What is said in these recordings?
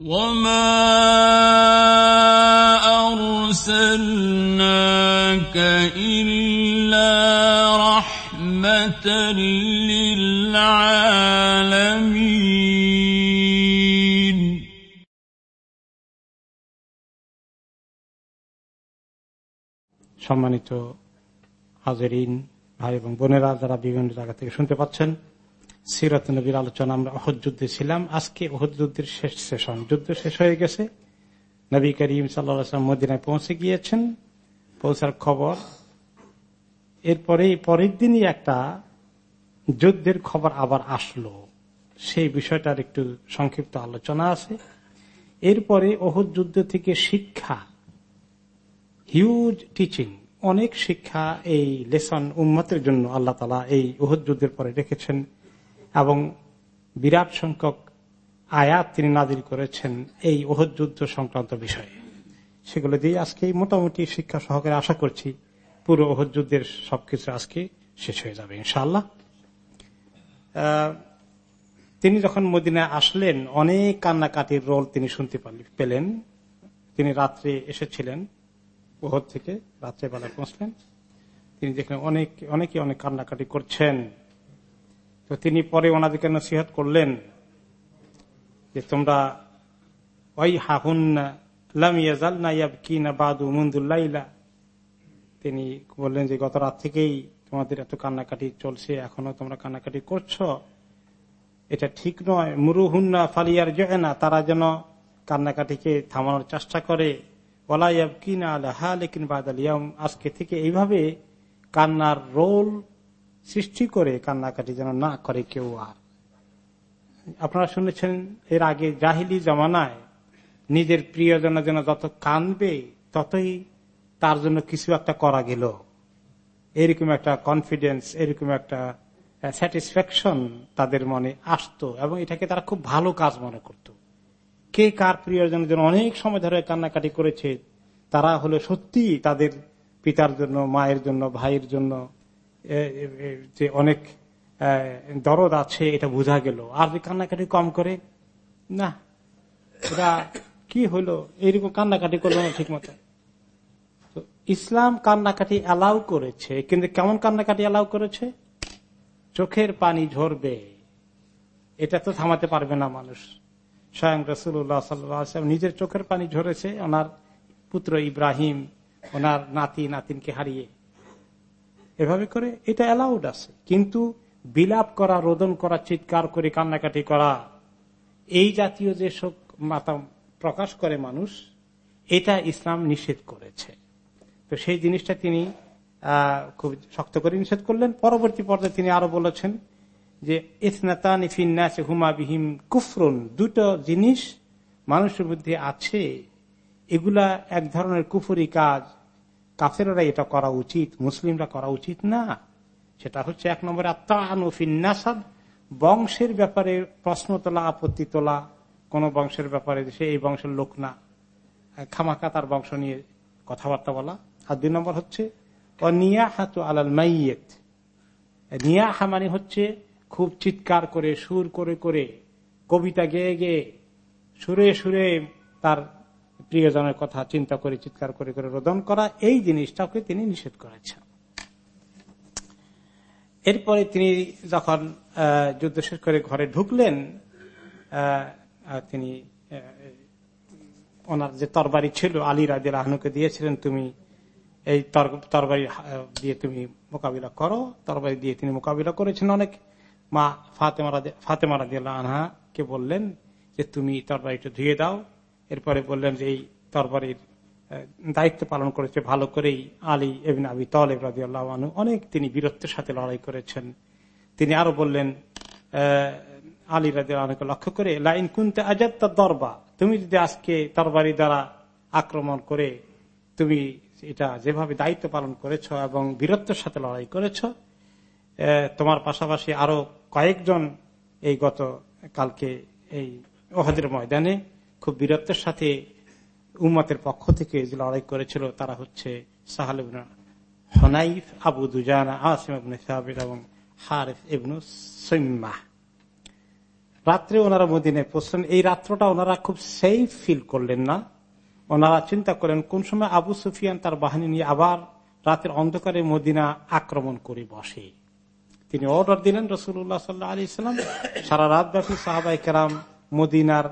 وما أرسلناك إلا رحمة للعالمين সম্মানিত হাজারিন ভাই এবং বোনেরা যারা বিভিন্ন জায়গা থেকে শুনতে পাচ্ছেন সিরাত নবীর আলোচনা আমরা অহদ যুদ্ধে ছিলাম। আজকে অহদ যুদ্ধের শেষ সেশন। যুদ্ধ শেষ হয়ে গেছে। নবী করিম সাল্লাম মদিনায় পৌঁছে গিয়েছেন। পৌঁছার খবর। এরপরে, পরের দিনই একটা যুদ্ধের খবর আবার আসলো। সেই বিষয়টার একটু সংক্ষিপ্ত আলোচনা আছে। এরপরে অহদ যুদ্ধ থেকে শিক্ষা। হিউজ টিচিং অনেক শিক্ষা এই লেসন উন্মতের জন্য আল্লাহ তালা এই উহদ যুদ্ধের পরে রেখেছেন। এবং বিরাট সংখ্যক আয়াত তিনি নাজির করেছেন এই ওহদ যুদ্ধ সংক্রান্ত বিষয়ে। সেগুলো দিয়ে আজকে মোটামুটি শিক্ষা সহকারে আশা করছি পুরো ওহদ যুদ্ধের সবকিছু আজকে শেষ হয়ে যাবে ইনশাল্লাহ তিনি যখন মদিনায় আসলেন, অনেক কান্নাকাটির রোল তিনি শুনতে পেলেন। তিনি রাত্রে এসেছিলেন ওহর থেকে, রাত্রেবেলা পৌঁছলেন। তিনি দেখলেন অনেক অনেকে অনেক কান্নাকাটি করছেন। তো তিনি পরে ওনাদেরকে নসিহত করলেন যে তোমরা ওই হাহুন তিনি বললেন যে গত রাত থেকেই তোমাদের এত কান্নাকাটি চলছে, এখনও তোমরা কান্নাকাটি করছ। এটা ঠিক নয়। মুরুহুন্না ফালিয়ার না তারা যেন কান্নাকাটিকে থামানোর চেষ্টা করে। ওলাইয়াব কিনা আলহা লেকিন বাদালিয়াম আজকে থেকে এইভাবে কান্নার রোল সৃষ্টি করে কান্নাকাটি যেন না করে কেউ আর। আপনারা শুনেছেন, এর আগে জাহিলি জমানায় নিজের প্রিয়জনের জন্য যত কানবে ততই তার জন্য কিছু একটা করা গেল। এরকম একটা কনফিডেন্স এরকম একটা স্যাটিসফ্যাকশন তাদের মনে আসতো এবং এটাকে তারা খুব ভালো কাজ মনে করত। কে কার প্রিয়জনের জন্য অনেক সময় ধরে কান্নাকাটি করেছে, তারা হলো সত্যি তাদের পিতার জন্য, মায়ের জন্য, ভাইয়ের জন্য যে অনেক দরদ আছে, এটা বোঝা গেল। আর কান্নাকাটি কম করে, না। এটা কি হলো? এইরকম কান্নাকাটি করল না ঠিক মতো ইসলাম কান্নাকাটি অ্যালাউ করেছে, কিন্তু কেমন কান্নাকাটি অ্যালাউ করেছে? চোখের পানি ঝরবে। এটা তো থামাতে পারবে না মানুষ। স্বয়ং রসুল্লাহ সাল্লাম নিজের চোখের পানি ঝরেছে, ওনার পুত্র ইব্রাহিম, ওনার নাতি, নাতিনকে হারিয়ে। এভাবে করে এটা অ্যালাউড আছে। কিন্তু বিলাপ করা, রোদন করা, চিৎকার করে, কান্নাকাটি করা, এই জাতীয় যে শোক মাতা প্রকাশ করে মানুষ, এটা ইসলাম নিষেধ করেছে। তো সেই জিনিসটা তিনি খুব শক্ত করে নিষেধ করলেন। পরবর্তী পর্যায়ে তিনি আরও বলেছেন যে হুমা বিহিম কুফরুন। দুটো জিনিস মানুষের মধ্যে আছে। এগুলা এক ধরনের কুফুরি কাজ কাফেরা এটা করা উচিত, মুসলিমরা করা উচিত না। সেটা হচ্ছে এক নম্বরে আত্মানুফিন্নাসাদ বংশের ব্যাপারে প্রশ্ন তোলা, আপত্তি তোলা, কোন বংশের ব্যাপারে সে এই বংশের লোক না। খামাকা তার বংশ নিয়ে কথাবার্তা বলা। আর দুই নম্বর হচ্ছে নিয়াহাতু আলাল মাইয়েত। নিয়াহা মানে হচ্ছে খুব চিৎকার করে, সুর করে করে, কবিতা গেয়ে গেয়ে, সুরে সুরে তার প্রিয়জনের কথা চিন্তা করে, চিৎকার করে করে রোদন করা, এই জিনিসটাকে তিনি নিষেধ করেছেন। এরপরে তিনি যখন যুদ্ধ শেষ করে ঘরে ঢুকলেন তিনি ওনার যে তরবারি ছিল, আলী রাজের আহনুকে দিয়েছিলেন, তুমি এই তরবারি দিয়ে তুমি মোকাবিলা করো। তরবারি দিয়ে তিনি মোকাবিলা করেছেন অনেক। মা ফাতেমারা ফাতেমারা দিয়ে আনহা কে বললেন যে, তুমি তরবারিটা ধুয়ে দাও। এরপরে বললেন যে এই তরবারির দায়িত্ব পালন করেছে ভালো করেই আলী এবিন আবি তলেব রাজি আল্লাহ অনেক তিনি বীরত্বের সাথে লড়াই করেছেন। তিনি আরও বললেন আলী রাজি আলহকে লক্ষ্য করে, লাইন কুনতে আজাদ তার দরবা, তুমি যদি আজকে তরবারি দ্বারা আক্রমণ করে তুমি এটা যেভাবে দায়িত্ব পালন করেছ এবং বীরত্বের সাথে লড়াই করেছ তোমার পাশাপাশি আরও কয়েকজন এই গত কালকে এই ওহাদের ময়দানে খুব বীরত্বের সাথে উম্মতের পক্ষ থেকে যে লড়াই করেছিল, তারা হচ্ছে সাহাল হনাইফ, আবু দুজানা, আসিম সাহাবির এবং হারিফ ইবনু সৈম্মা রাত্রে ওনারা মদিনায় পৌঁছলেন এই রাত্রটা ওনারা খুব সেফ ফিল করলেন না। ওনারা চিন্তা করেন কোন সময় আবু সুফিয়ান তার বাহিনী নিয়ে আবার রাতের অন্ধকারে মদিনা আক্রমণ করে বসে। তিনি অর্ডার দিলেন রসুল্লাহ সাল্লাহ আলি ইসলাম সারা রাত ব্যাপী সাহাবাই কেরাম মদিনার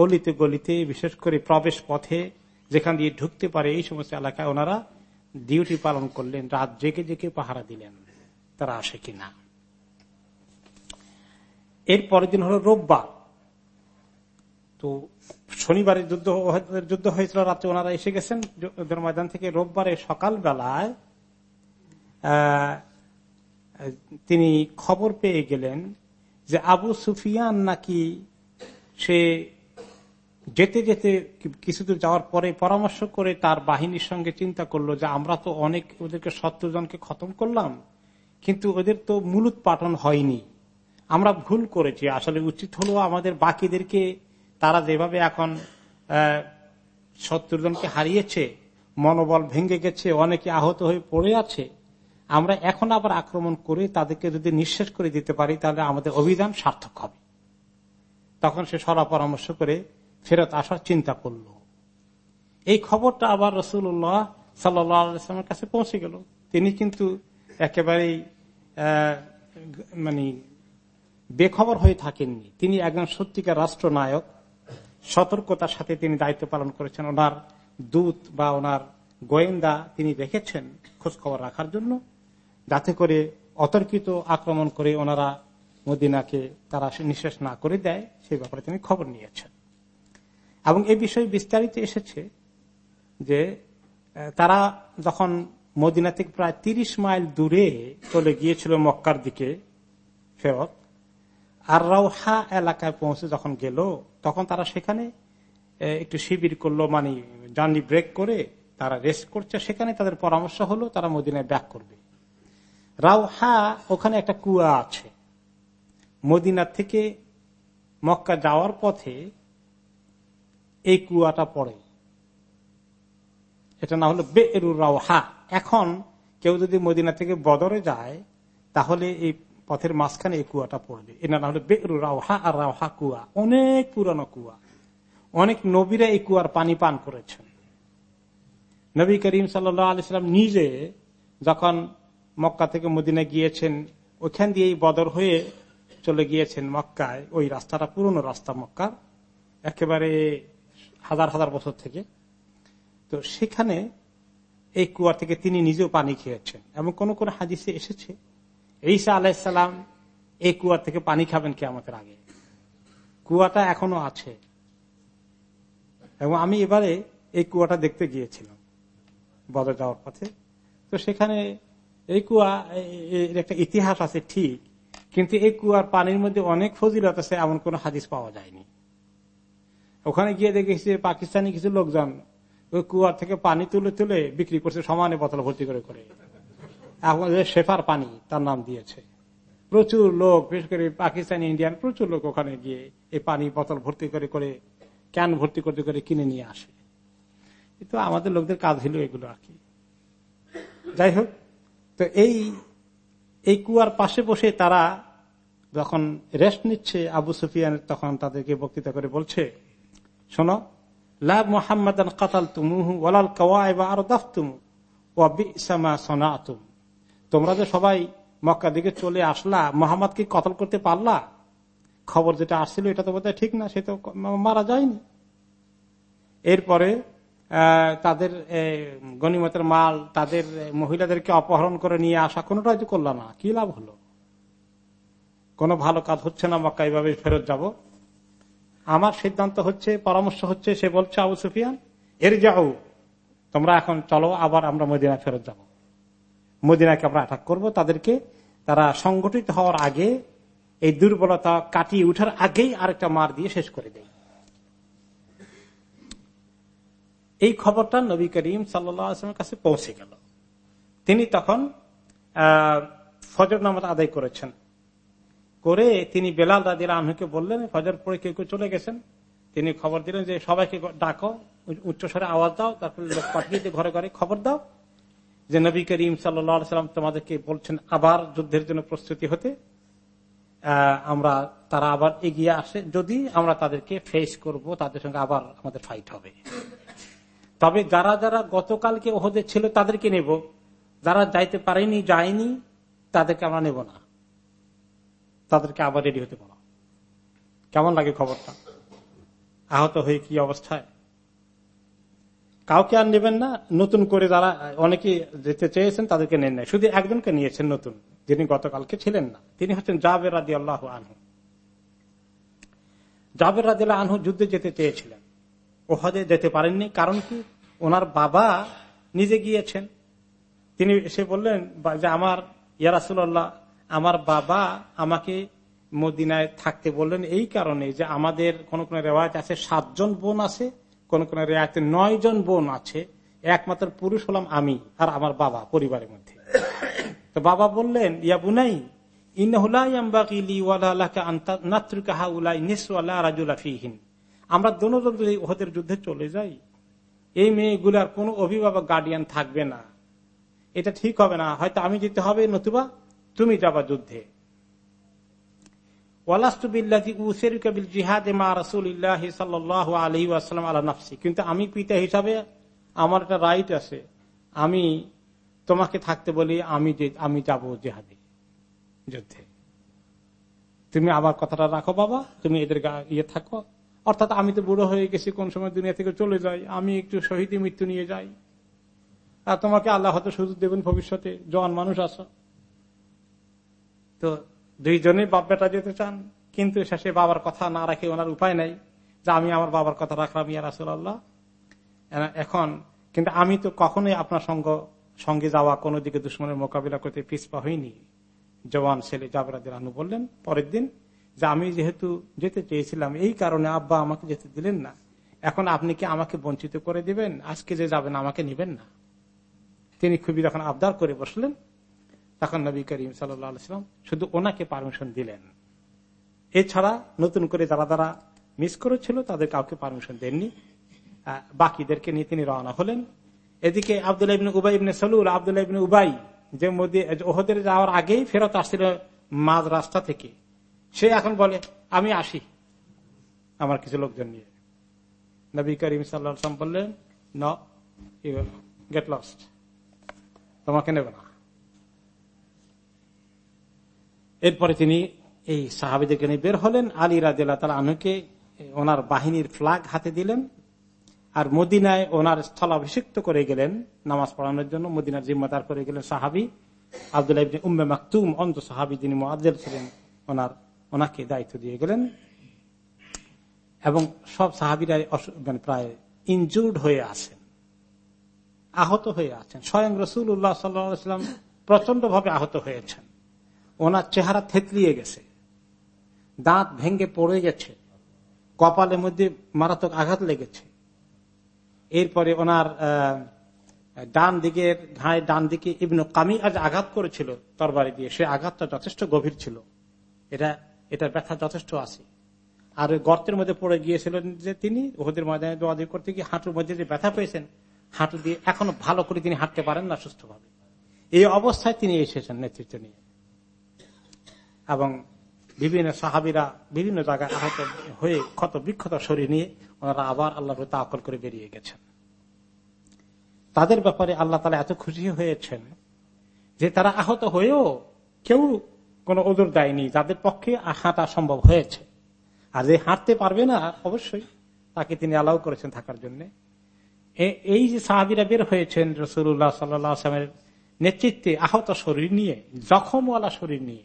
অলিতে গলিতে, বিশেষ করে প্রবেশ পথে যেখান দিয়ে ঢুকতে পারে, এই সমস্ত এলাকায় ওনারা ডিউটি পালন করলেন, রাত জেগে জেগে পাহারা দিলেন, তারা আসে কিনা। এর পরের দিন হলো রোববার। তো শনিবারের যুদ্ধ যুদ্ধ হয়েছিল রাত্রে ওনারা এসে গেছেন ময়দান থেকে রোববারে সকাল বেলায় তিনি খবর পেয়ে গেলেন যে আবু সুফিয়ান নাকি সে যেতে যেতে কিছু দূর যাওয়ার পরে পরামর্শ করে তার বাহিনীর সঙ্গে চিন্তা করল যে আমরা তো অনেক ওদেরকে সত্তর জনকে খতম করলাম, কিন্তু ওদের তো মূলত পাঠন হয়নি। আমরা ভুল করেছি। আসলে উচিত হলো আমাদের বাকিদেরকে, তারা যেভাবে এখন সত্তর জনকে হারিয়েছে, মনোবল ভেঙে গেছে, অনেকে আহত হয়ে পড়ে আছে, আমরা এখন আবার আক্রমণ করে তাদেরকে যদি নিঃশেষ করে দিতে পারি, তাহলে আমাদের অভিযান সার্থক হবে। তখন সে সরা পরামর্শ করে ফেরত আসার চিন্তা করল। এই খবরটা আবার রসুল্লাহ সাল্লামের কাছে পৌঁছে গেল। তিনি কিন্তু একেবারেই মানে বেখবর হয়ে থাকেননি। তিনি একজন সত্যিকার রাষ্ট্রনায়ক। সতর্কতার সাথে তিনি দায়িত্ব পালন করেছেন। ওনার দূত বা ওনার গোয়েন্দা তিনি রেখেছেন খোঁজ খবর রাখার জন্য। যাতে করে অতর্কিত আক্রমণ করে ওনারা মদিনাকে তারা নিঃশেষ না করে দেয়, সেই ব্যাপারে তিনি খবর নিয়েছেন। এবং এই বিষয়ে বিস্তারিত এসেছে যে তারা যখন মদিনা থেকে প্রায় তিরিশ মাইল দূরে চলে গিয়েছিল মক্কার দিকে ফেরত আর রাউহা এলাকায় পৌঁছে যখন গেল, তখন তারা সেখানে একটু শিবির করল মানে জার্নি ব্রেক করে তারা রেস্ট করছে, সেখানে তাদের পরামর্শ হলো তারা মদিনায় ব্যাক করবে। রাউহা ওখানে একটা কুয়া আছে। মদিনা থেকে মক্কা যাওয়ার পথে এই কুয়াটা পড়ে। এটা না হলো বেরু রাউহা এখন কেউ যদি মদিনা থেকে বদরে যায়, তাহলে এই পথের মাঝখানে এই কুয়াটা পড়বে। এটা না হলে বেরু রাউহা আর রাউহা কুয়া অনেক পুরানো কুয়া অনেক নবীরা এই কুয়ার পানি পান করেছেন। নবী করিম সাল্লাম নিজে যখন মক্কা থেকে মদিনা গিয়েছেন, ওইখান দিয়ে বদর হয়ে চলে গিয়েছেন মক্কায়। ওই রাস্তাটা পুরনো রাস্তা মক্কার। একেবারে হাজার হাজার বছর থেকে। তো সেখানে এই কুয়া থেকে তিনি নিজেও পানি খেয়েছেন। এবং কোন কোন হাদিসে এসেছে, ঈসা আলাইসাল্লাম এই কুয়ার থেকে পানি খাবেন কে আমাদের আগে। কুয়াটা এখনও আছে। এবং আমি এবারে এই কুয়াটা দেখতে গিয়েছিলাম বদর যাওয়ার পথে। তো সেখানে এই কুয়া, এর একটা ইতিহাস আছে ঠিক, কিন্তু এই কুয়ার পানির মধ্যে অনেক ফজিলত আছে, এমন কোন হাদিস পাওয়া যায়নি। ওখানে গিয়ে দেখেছি পাকিস্তানি কিছু লোকজন ওই কুয়ার থেকে পানি তুলে তুলে বিক্রি করছে, সমানে বোতল ভর্তি করে করে। এখন শেফার পানি তার নাম দিয়েছে। প্রচুর লোক, বিশেষ করে পাকিস্তানি, ইন্ডিয়ান, প্রচুর লোক ওখানে গিয়ে এই পানি বোতল ভর্তি করে করে, ক্যান ভর্তি করতে, করে কিনে নিয়ে আসে। কিন্তু আমাদের লোকদের কাজ হলো এগুলো আর কি। যাই হোক, তো এই এই কুয়ার পাশে বসে তারা যখন রেস্ট নিচ্ছে, আবু সুফিয়ান তখন তাদেরকে বক্তৃতা করে বলছে শোনো লাভ মোহাম্মদ কাতাল তুমুহু ওলাল কওয়াই বা আরও দাফতুমু ও বিসামা তোমরা যে সবাই মক্কা দিকে চলে আসলা, মোহাম্মদ কি কতল করতে পারলা? খবর যেটা আসছিল, এটা তো বোধহয় ঠিক না, সে তো মারা যায়নি। এরপরে তাদের গণিমতের মাল, তাদের মহিলাদেরকে অপহরণ করে নিয়ে আসা কোনটাই তো করল না। কি লাভ হলো? কোনো ভালো কাজ হচ্ছে না মক্কা এইভাবে ফেরত যাব? আমার সিদ্ধান্ত হচ্ছে, পরামর্শ হচ্ছে, সে বলছে, আবু সুফিয়ান এর যাও তোমরা এখন চলো, আবার আমরা মদিনা ফেরত যাব। মদিনাকে আমরা অ্যাটাক করব। তাদেরকে, তারা সংগঠিত হওয়ার আগে, এই দুর্বলতা কাটিয়ে উঠার আগেই আরেকটা মার দিয়ে শেষ করে দেয়। এই খবরটা নবী করিম সাল্লামের কাছে পৌঁছে গেল। তিনি তখন, আহ, ফজর নামাজ আদায় করেছেন। করে তিনি বেলাল দাদির আহকে বললেন, ফজর পরে কেউ কেউ চলে গেছেন? তিনি খবর দিলেন যে, সবাইকে ডাকো, উচ্চস্বরে আওয়াজ দাও, তারপরে লোক পাঠিয়ে ঘরে ঘরে খবর দাও যে, নবী করিম সাল্লাম তোমাদেরকে বলছেন আবার যুদ্ধের জন্য প্রস্তুতি হতে। আমরা, তারা আবার এগিয়ে আসে। যদি আমরা তাদেরকে ফেস করব, তাদের সঙ্গে আবার আমাদের ফাইট হবে। তবে যারা যারা গতকালকে ওহদে ছিল, তাদেরকে নেব। যারা যাইতে পারেনি, যায়নি, তাদেরকে আমরা নেব না। তাদেরকে আবার রেডি হতে বলো। কেমন লাগে খবরটা? আহত হয়ে কি অবস্থায়? কাউকে আর নেবেন না, নতুন করে যারা, অনেকে যেতে চেয়েছেন তাদেরকে নেন নাই। শুধু একজনকে নিয়েছেন নতুন, যিনি গতকালকে ছিলেন না। তিনি হচ্ছেন জাবের রাজি আল্লাহ আনহু। জাবের রাজি আনহু যুদ্ধে যেতে চেয়েছিলেন। ওহাদে যেতে পারেননি, কারণ কি? ওনার বাবা নিজে গিয়েছেন। তিনি এসে বললেন যে আমার ইয়ারাসুল্লাহ আমার বাবা আমাকে মদিনায় থাকতে বললেন এই কারণে যে আমাদের কোন কোন রেওয়ায়ত আছে, সাতজন বোন আছে, কোন কোন রেওয়ায়তে নয় জন বোন আছে, একমাত্র পুরুষ হলাম আমি আর আমার বাবা পরিবারের মধ্যে। তো বাবা বললেন, ইয়া বুনাই আমরা দনোজন যদি ওদের যুদ্ধে চলে যাই, এই মেয়েগুলার কোন অভিভাবক গার্ডিয়ান থাকবে না। এটা ঠিক হবে না। হয়তো আমি যেতে হবে নতুবা তুমি যাবা যুদ্ধে। কিন্তু আমি পিতা হিসাবে আমার একটা রাইট আছে। আমি তোমাকে থাকতে বলি আমি আমি যাব জেহাদে, যুদ্ধে। তুমি আবার কথাটা রাখো বাবা, তুমি এদের ইয়ে থাকো। অর্থাৎ আমি তো বুড়ো হয়ে গেছি, কোন সময় দুনিয়া থেকে চলে যাই। আমি একটু শহীদে মৃত্যু নিয়ে যাই। আর তোমাকে আল্লাহ হয়তো সুযোগ দেবেন ভবিষ্যতে জওয়ান মানুষ আসো তো দুইজনে বাপ বেটা যেতে চান, কিন্তু শেষে বাবার কথা না রাখে ওনার উপায় নাই যে আমি আমার বাবার কথা রাখলাম, ইয়া রাসুল্লাহ এখন, কিন্তু আমি তো কখনোই আপনার সঙ্গ, সঙ্গে যাওয়া, কোনো দিকে দুশ্মনের মোকাবিলা করতে পিছপা হইনি। জওয়ান ছেলে জাবরাদের আনু বললেন, পরের দিন যে আমি যেহেতু যেতে চেয়েছিলাম, এই কারণে আব্বা আমাকে যেতে দিলেন না। এখন আপনি কি আমাকে বঞ্চিত করে দিবেন? আজকে যে যাবেন, আমাকে নিবেন না। তিনি খুবই যখন আবদার করে বসলেন। তখন নবী করিম সাল্লাম শুধু ওনাকে পারমিশন দিলেন। এছাড়া নতুন করে যারা যারা মিস করেছিল তাদের কাউকে পারমিশন দেননি। বাকিদেরকে নিয়ে তিনি রওনা হলেন। এদিকে আবদুল্লাহ ইবনে উবাই ইবনে সলুল, আবদুল্লাহ ইবনে উবাই যে মোদী ওহদের যাওয়ার আগেই ফেরত আসছিল মাঝ রাস্তা থেকে। সে এখন বলে, আমি আসি। আমার কিছু লোকজন নিয়ে। নবী করিম সাল্লাম বললেন ন গেট লস্ট তোমাকে নেবে না। এরপরে তিনি এই সাহাবিদেরকে নিয়ে বের হলেন। আলী রাজিল্লা তালা আনুকে ওনার বাহিনীর ফ্লাগ হাতে দিলেন আর মদিনায় ওনার স্থলাভিষিক্ত করে গেলেন নামাজ পড়ানোর জন্য। মদিনার জিম্মাদার করে গেলেন সাহাবি আবদুল্লাহ ইবনে উম্মে মাকতুম অন্ত সাহাবি যিনি মোয়াজ্জেল ছিলেন, ওনার, ওনাকে দায়িত্ব দিয়ে গেলেন। এবং সব সাহাবিরা মানে প্রায় ইনজুর্ড হয়ে আছেন, আহত হয়ে আছেন। স্বয়ং রসুল উল্লাহ সাল্লাম প্রচণ্ড ভাবে আহত হয়েছেন। ওনার চেহারা থেতলিয়ে গেছে। দাঁত ভেঙ্গে পড়ে গেছে। কপালের মধ্যে মারাত্মক আঘাত লেগেছে। এরপরে ওনার ডান দিকের ঘায়ে ডান দিকে ইবনু কামি আজ আঘাত করেছিল তরবারি দিয়ে। সে আঘাতটা যথেষ্ট গভীর ছিল। এটা এটা ব্যথা যথেষ্ট আছে। আর ওই গর্তের মধ্যে পড়ে গিয়েছিলেন যে তিনি ওদের ময়দানে দোয়াদি করতে গিয়ে হাঁটুর মধ্যে যে ব্যথা পেয়েছেন, হাঁটু দিয়ে এখনও ভালো করে তিনি হাঁটতে পারেন না সুস্থভাবে। এই অবস্থায় তিনি এসেছেন নেতৃত্ব নিয়ে। এবং বিভিন্ন সাহাবিরা বিভিন্ন জায়গায় আহত হয়ে ক্ষত বিক্ষত শরীর নিয়ে ওনারা আবার আল্লাহ তাকল করে বেরিয়ে গেছেন। তাদের ব্যাপারে আল্লাহ তালা এত খুশি হয়েছেন যে তারা আহত হয়েও কেউ কোনো ওজোর দেয়নি, যাদের পক্ষে হাঁটা সম্ভব হয়েছে। আর যে হাঁটতে পারবে না, অবশ্যই তাকে তিনি অ্যালাউ করেছেন থাকার জন্য। এই যে সাহাবিরা বের হয়েছেন রসুল্লাহ সাল্লামের নেতৃত্বে আহত শরীর নিয়ে, জখমওয়ালা শরীর নিয়ে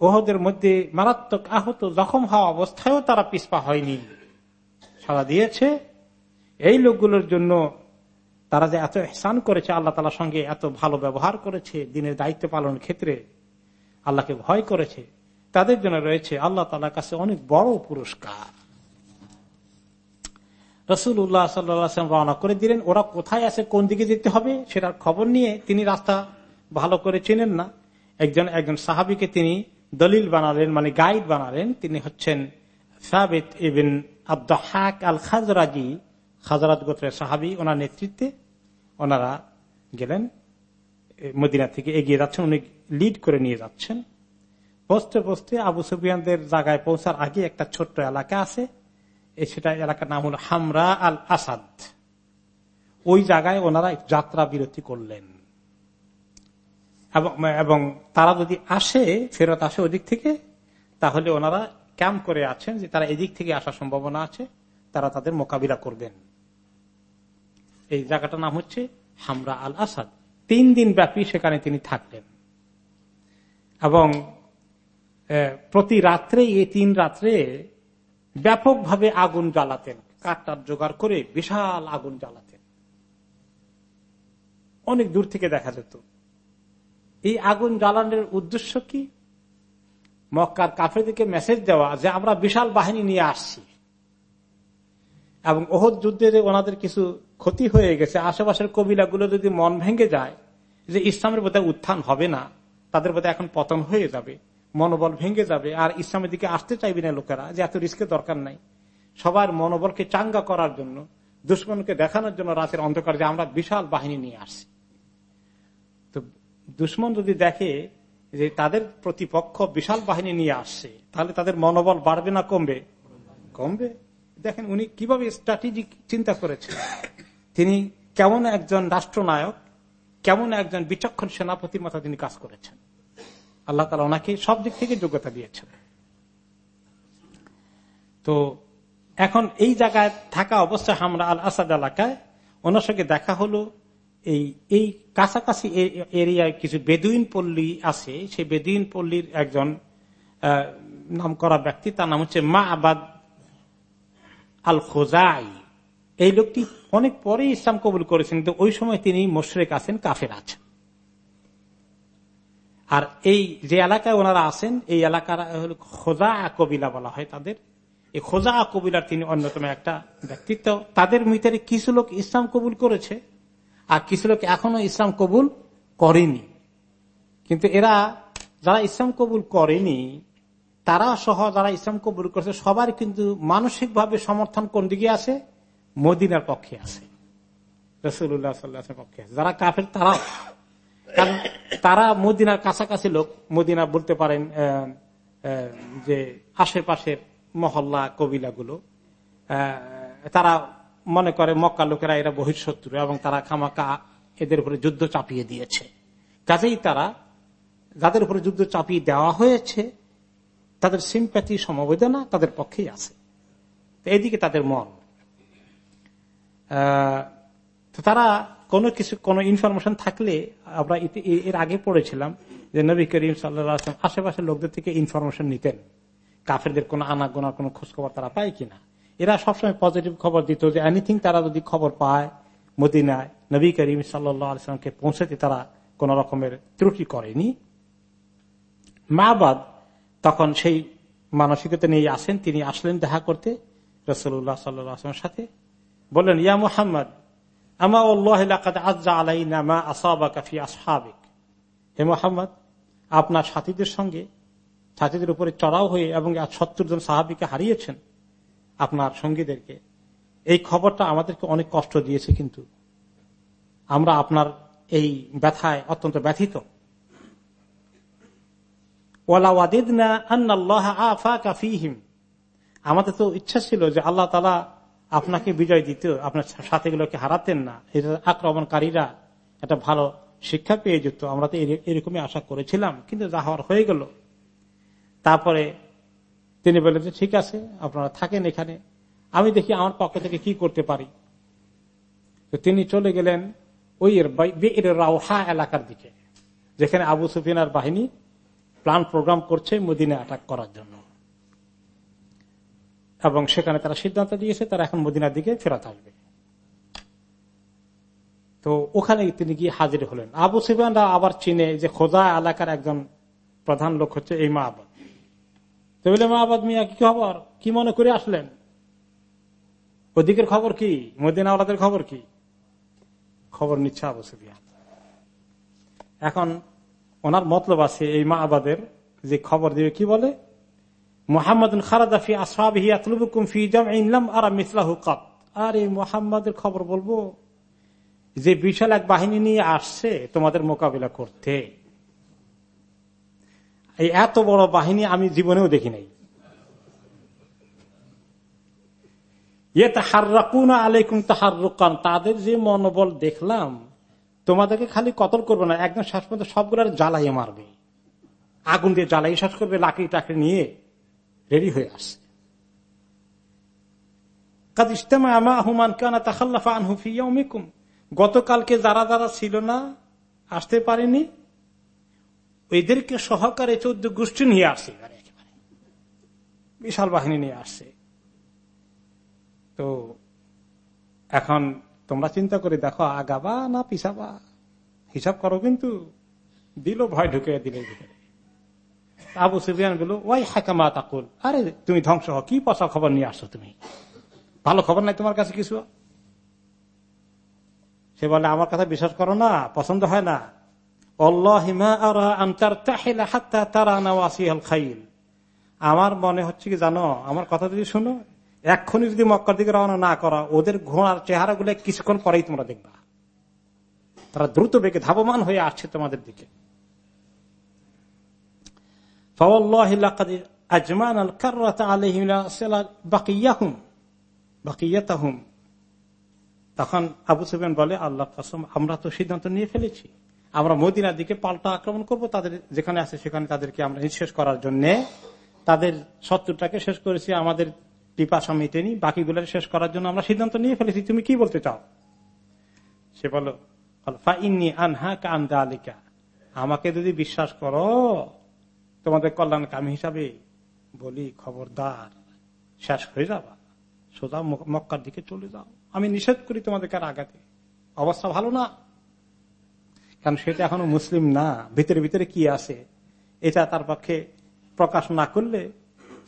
ওহদের মধ্যে মারাত্মক আহত জখম হওয়া অবস্থায়ও তারা পিসপা হয়নি। সাড়া দিয়েছে, এই লোকগুলোর জন্য তারা যে এত এহসান করেছে, আল্লাহ তালার সঙ্গে এত ভালো ব্যবহার করেছে, দিনের দায়িত্ব পালনের ক্ষেত্রে আল্লাহকে ভয় করেছে, তাদের জন্য রয়েছে আল্লাহ তালার কাছে অনেক বড় পুরস্কার। রসুল উল্লাহ সাল্লাম রওনা করে দিলেন, ওরা কোথায় আছে, কোন দিকে যেতে হবে সেটার খবর নিয়ে তিনি রাস্তা ভালো করে চেনেন না। একজন একজন সাহাবিকে তিনি দলিল বানালেন মানে গাইড বানালেন, তিনি হচ্ছেন সাবিত ইবিন আব্দাহাক আল খাজরাজি খাজরাজ গোত্রের সাহাবি। ওনার নেতৃত্বে ওনারা গেলেন মদিনা থেকে এগিয়ে যাচ্ছেন, উনি লিড করে নিয়ে যাচ্ছেন। বসতে বসতে আবু সুফিয়ানদের জায়গায় পৌঁছার আগে একটা ছোট্ট এলাকা আছে সেটা এলাকার নাম হল হামরা আল আসাদ ওই জায়গায় ওনারা যাত্রা বিরতি করলেন। এবং তারা যদি আসে, ফেরত আসে ওদিক থেকে, তাহলে ওনারা ক্যাম্প করে আছেন যে তারা এদিক থেকে আসার সম্ভাবনা আছে, তারা তাদের মোকাবিলা করবেন। এই জায়গাটার নাম হচ্ছে হামরা আল আসাদ তিন দিন ব্যাপী সেখানে তিনি থাকলেন। এবং প্রতি রাত্রে এই তিন রাত্রে ব্যাপকভাবে আগুন জ্বালাতেন, কাঠটার জোগাড় করে বিশাল আগুন জ্বালাতেন। অনেক দূর থেকে দেখা যেত। এই আগুন জ্বালানোর উদ্দেশ্য কি? মক্কার কাফেরদেরকে মেসেজ দেওয়া যে আমরা বিশাল বাহিনী নিয়ে আসছি। এবং ওহদ যুদ্ধে ওনাদের কিছু ক্ষতি হয়ে গেছে, আশেপাশের কবিলাগুলো যদি মন ভেঙে যায়, যে ইসলামের বোধহয় উত্থান হবে না, তাদের বোধহয় এখন পতন হয়ে যাবে, মনোবল ভেঙে যাবে, আর ইসলামের দিকে আসতে চাইবে না লোকেরা, যে এত রিস্কের দরকার নাই। সবার মনোবলকে চাঙ্গা করার জন্য, দুশ্মনকে দেখানোর জন্য রাতের অন্ধকার যে আমরা বিশাল বাহিনী নিয়ে আসছি। দুশ্মন যদি দেখে যে তাদের প্রতিপক্ষ বিশাল বাহিনী নিয়ে আসছে, তাহলে তাদের মনোবল বাড়বে না, কমবে? কমবে। দেখেন, উনি কীভাবে স্ট্র্যাটেজিক চিন্তা করেছেন। তিনি কেমন একজন রাষ্ট্রনায়ক, কেমন একজন বিচক্ষণ সেনাপতির মতো তিনি কাজ করেছেন। আল্লাহ তালা ওনাকে সব দিক থেকে যোগ্যতা দিয়েছেন। তো এখন এই জায়গায় থাকা অবস্থায় আমরা আল আসাদ এলাকায় ওনার সঙ্গে দেখা হলো। এই এই কাছাকাছি এরিয়ায় কিছু বেদুইন পল্লী আছে। সেই বেদুইন পল্লীর একজন নাম করা ব্যক্তি, তার নাম হচ্ছে মা আবাদ আল খোজাই এই লোকটি অনেক পরে ইসলাম কবুল করেছেন, কিন্তু ওই সময় তিনি মোশরেক আছেন, কাফের আছেন। আর এই যে এলাকায় ওনারা আছেন, এই এলাকার খোজা কবিলা বলা হয় তাদের। এই খোজা কবিলার তিনি অন্যতম একটা ব্যক্তিত্ব। তাদের ভিতরে কিছু লোক ইসলাম কবুল করেছে। আর কিছু লোক এখনও ইসলাম কবুল করেনি। কিন্তু এরা যারা ইসলাম কবুল করেনি, তারা সহ যারা ইসলাম কবুল করেছে, সবার কিন্তু মানসিকভাবে সমর্থন কোন দিকে আছে? মদিনার পক্ষে আছে। রসুল্লাহ পক্ষে আছে। যারা কাফের, তারাও। কারণ তারা মদিনার কাছাকাছি লোক। মদিনা বলতে পারেন যে আশেপাশের মহল্লা, কবিলাগুলো। তারা মনে করে মক্কা লোকেরা এরা বহির্শত্রু এবং তারা খামাকা এদের উপরে যুদ্ধ চাপিয়ে দিয়েছে। কাজেই তারা যাদের উপরে যুদ্ধ চাপিয়ে দেওয়া হয়েছে, তাদের সিম্প্যাথি সমবেদনা তাদের পক্ষেই আছে। এদিকে তাদের মন। তারা কোনো কিছু, কোন ইনফরমেশন থাকলে আমরা এর আগে পড়েছিলাম যে নবী করিম সাল্লাম আশেপাশের লোকদের থেকে ইনফরমেশন নিতেন। কাফেরদের কোনো আনা গোনার কোনো খোঁজখবর তারা পায় কিনা? এরা সবসময় পজিটিভ খবর দিত যে এনিথিং তারা যদি খবর পায় মদিনায়, নবী করিম সাল্লামকে পৌঁছাতে তারা কোন রকমের ত্রুটি করেনি। মাবাদ তখন সেই মানসিকতা নিয়ে আসেন, তিনি আসলেন দেখা করতে রসুল্লাহ সাল্লামের সাথে। বললেন, ইয়া মোহাম্মদ আমা আপনার সাথীদের সঙ্গে, সাথীদের উপরে চড়াও হয়ে এবং সত্তর জন সাহাবিকে হারিয়েছেন। আপনার সঙ্গীদেরকে। এই খবরটা আমাদেরকে অনেক কষ্ট দিয়েছে কিন্তু। আমরা আপনার এই ব্যথায় অত্যন্ত ব্যথিত। আমাদের তো ইচ্ছা ছিল যে আল্লাহ তালা আপনাকে বিজয় দিত, আপনার সাথীগুলোকে হারাতেন না। এটা আক্রমণকারীরা একটা ভালো শিক্ষা পেয়ে যেত, আমরা তো এরকমই আশা করেছিলাম, কিন্তু যা হওয়ার হয়ে গেল। তারপরে তিনি বললেন যে, ঠিক আছে, আপনারা থাকেন এখানে। আমি দেখি আমার পক্ষ থেকে কি করতে পারি? তো তিনি চলে গেলেন ওই রাউহা এলাকার দিকে, যেখানে আবু সুফিনার বাহিনী প্ল্যান প্রোগ্রাম করছে মদিনা অ্যাটাক করার জন্য। এবং সেখানে তারা সিদ্ধান্ত দিয়েছে তারা এখন মদিনার দিকে ফেরত আসবে। তো ওখানে তিনি গিয়ে হাজির হলেন। আবু সুফিয়ানরা আবার চিনে যে খোদা এলাকার একজন প্রধান লোক হচ্ছে এই মা তো বলে মা আবাদ মিয়া কি খবর? কি মনে করে আসলেন? ওদিকের খবর কি? মদিনা আওলাদের খবর কি? খবর নিচ্ছে আবু সুফিয়ান। এখন ওনার মতলব আছে এই মা আবাদের যে খবর দিবে কি বলে? মোহাম্মদ আর আর এই মোহাম্মদের খবর বলব, যে বিশাল এক বাহিনী নিয়ে আসছে তোমাদের মোকাবিলা করতে। এই এত বড় বাহিনী আমি জীবনেও দেখি নাই। আলাইকুম তাহারুকান তাদের যে মনোবল দেখলাম, তোমাদেরকে খালি কতল করবে না, একদম শেষ পর্যন্ত সবগুলার জ্বালাইয়ে মারবে। আগুন দিয়ে জ্বালাই শেষ করবে, লাকড়ি টাকড়ি নিয়ে রেডি হয়ে আসছে। কাজ ইস্তেমা আমা হুমান কানা তাখাল্লাফা আনহুফিয়া গতকালকে যারা যারা ছিল না, আসতে পারেনি এদেরকে সহকারে চৌদ্দ গোষ্ঠী নিয়ে আসছে বিশাল বাহিনী নিয়ে আসছে তো এখন তোমরা চিন্তা করে দেখো, আগাবা না পিছাবা হিসাব করো কিন্তু, দিল ভয় ঢুকে দিলে। আবু সুফিয়ান ওই হাকামা তাকুল। আরে, তুমি ধ্বংস হ কি পচা খবর নিয়ে আসছো তুমি? ভালো খবর নাই তোমার কাছে কিছু? সে বলে, আমার কথা বিশ্বাস করো না, পছন্দ হয় না। আমার মনে হচ্ছে কি জানো, আমার কথা যদি শুনো, এক্ষুনি যদি মক্কার দিকে রওনা না করা, ওদের ঘোড়ার চেহারা গুলো কিছুক্ষণ পরেই তোমরা দেখবা। তারা দ্রুত বেগে ধাবমান হয়ে আসছে তোমাদের দিকে। আজমান আল কার্রাত তখন আবু সুবেন বলে আল্লাহ আমরা তো সিদ্ধান্ত নিয়ে ফেলেছি। আমরা মদিনার দিকে পাল্টা আক্রমণ করব, তাদের যেখানে আছে সেখানে তাদেরকে আমরা নিঃশেষ করার জন্য তাদের শত্রুটাকে শেষ করেছি, আমাদের পিপাসা মেটেনি, বাকিগুলো শেষ করার জন্য আমরা সিদ্ধান্ত নিয়ে ফেলেছি। তুমি কি বলতে চাও? সে বলো আনহা আলিকা আমাকে যদি বিশ্বাস করো, তোমাদের কল্যাণ কামি হিসাবে বলি, খবরদার, শেষ হয়ে যাবা। সোজা মক্কার দিকে চলে যাও। আমি নিষেধ করি তোমাদেরকে আর আগাতে। অবস্থা ভালো না। কারণ সেটা এখনও মুসলিম না। ভিতরে ভিতরে কি আছে? এটা তার পক্ষে প্রকাশ না করলে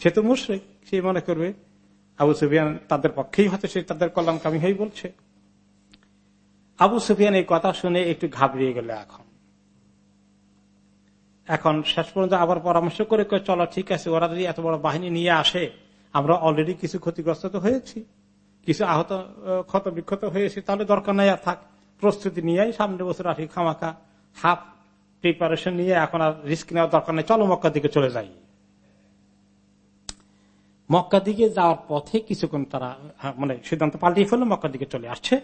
সে তো মুশ্রিক। সে মনে করবে, আবু সুফিয়ান তাদের পক্ষেই হয়তো সে তাদের কল্যাণকামী হয়ে বলছে। আবু সুফিয়ান এই কথা শুনে একটু ঘাবড়িয়ে গেল এখন। এখন শেষ পর্যন্ত আবার পরামর্শ করে চলো, ঠিক আছে, ওরা যদি এত বড় বাহিনী নিয়ে আসে, আমরা অলরেডি কিছু ক্ষতিগ্রস্ত হয়েছি। কিছু আহত ক্ষত বিক্ষত হয়েছে, তাহলে দরকার নাই আর থাক। প্রস্তুতি নিয়ে সামনে বছর আসি খামাখা হাফ প্রিপারেশন নিয়ে এখন আর রিস্ক নেওয়ার দরকার নেই। চলো মক্কার দিকে চলে যাই। মক্কা দিকে যাওয়ার পথে কিছুক্ষণ তারা হ্যাঁ, মানে সিদ্ধান্ত পাল্টিয়ে ফেলল মক্কার দিকে চলে আসছে।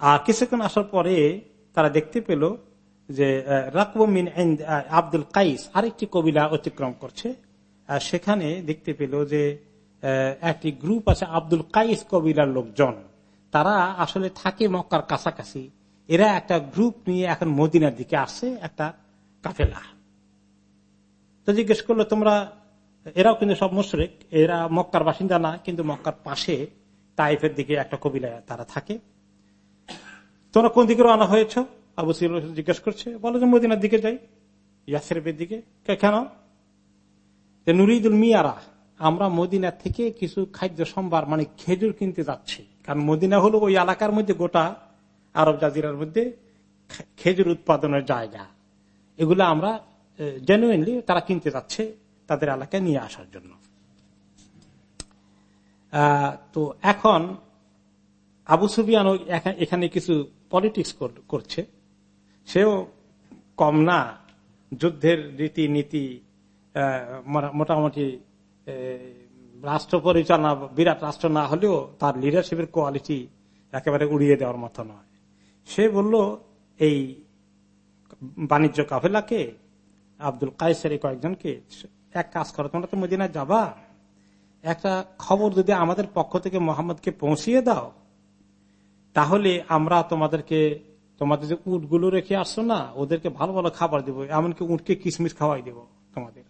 আর কিছুক্ষণ আসার পরে তারা দেখতে পেল যে রাকবিন আব্দুল কাইস আরেকটি কবিলা অতিক্রম করছে। আর সেখানে দেখতে পেল যে একটি গ্রুপ আছে আব্দুল কাইস কবিলার লোকজন। তারা আসলে থাকে মক্কার কাছাকাছি। এরা একটা গ্রুপ নিয়ে এখন মদিনার দিকে আসছে, একটা কাফেলা। তো জিজ্ঞেস করল, তোমরা, এরাও কিন্তু সব মুশরেক, এরা মক্কার বাসিন্দা না, কিন্তু মক্কার পাশে তাইফের দিকে একটা কবিলা তারা থাকে। তোমরা কোন দিকে রওনা হয়েছ? আবু সিল জিজ্ঞেস করছে, বলো যে মদিনার দিকে যাই ইয়াসেরবের দিকে। কেন? নুরিদুল মিয়ারা, আমরা মদিনা থেকে কিছু খাদ্য সম্ভার মানে খেজুর কিনতে যাচ্ছি। কারণ মদিনা হলো ওই এলাকার মধ্যে গোটা আরব জাজিরার মধ্যে খেজুর উৎপাদনের জায়গা। এগুলো আমরা জেনুইনলি তারা কিনতে যাচ্ছে তাদের এলাকায় নিয়ে আসার জন্য। তো এখন আবু সুবিয়ান এখানে কিছু পলিটিক্স করছে। সেও কম না, যুদ্ধের রীতি নীতি মোটামুটি রাষ্ট্র পরিচালনা, বিরাট রাষ্ট্র না হলেও তার লিডারশিপের কোয়ালিটি একেবারে উড়িয়ে দেওয়ার মতো নয়। সে বলল, এই বাণিজ্য কাফেলাকে, আব্দুল কায়েসের কয়েকজনকে, এক কাজ করো, তোমরা তো মদিনায় যাবা। একটা খবর যদি আমাদের পক্ষ থেকে মোহাম্মদকে পৌঁছিয়ে দাও, তাহলে আমরা তোমাদেরকে, তোমাদের যে উটগুলো রেখে আসছো না, ওদেরকে ভালো ভালো খাবার দেবো, এমনকি উটকে কিসমিস খাওয়াই দেবো তোমাদের।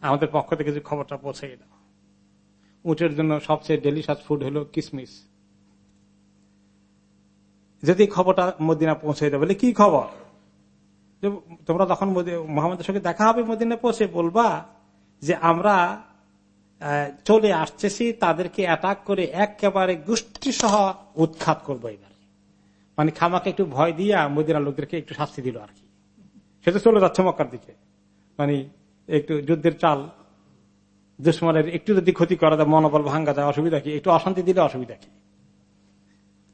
আমাদের পক্ষ থেকে যে খবরটা পৌঁছে দাও। উটের জন্য সবচেয়ে ডেলিশাস ফুড হলো কিসমিস। যদি খবরটা মদিনা পৌঁছে দেবে বলে কি খবর? তোমরা তখন মোহাম্মদের সঙ্গে দেখা হবে মদিনা পৌঁছে, বলবা যে আমরা চলে আসতেছি, তাদেরকে অ্যাটাক করে একেবারে গোষ্ঠী সহ উৎখাত করব এবার। মানে খামাকে একটু ভয় দিয়া মদিনা লোকদেরকে একটু শাস্তি দিল আর কি। সেটা চলে যাচ্ছে মক্কার দিকে। মানে একটু যুদ্ধের চাল দুশ্মনের একটু যদি ক্ষতি করা যায়, মনোবল ভাঙ্গা যায়, অসুবিধা কি? একটু অশান্তি দিলে অসুবিধা কি?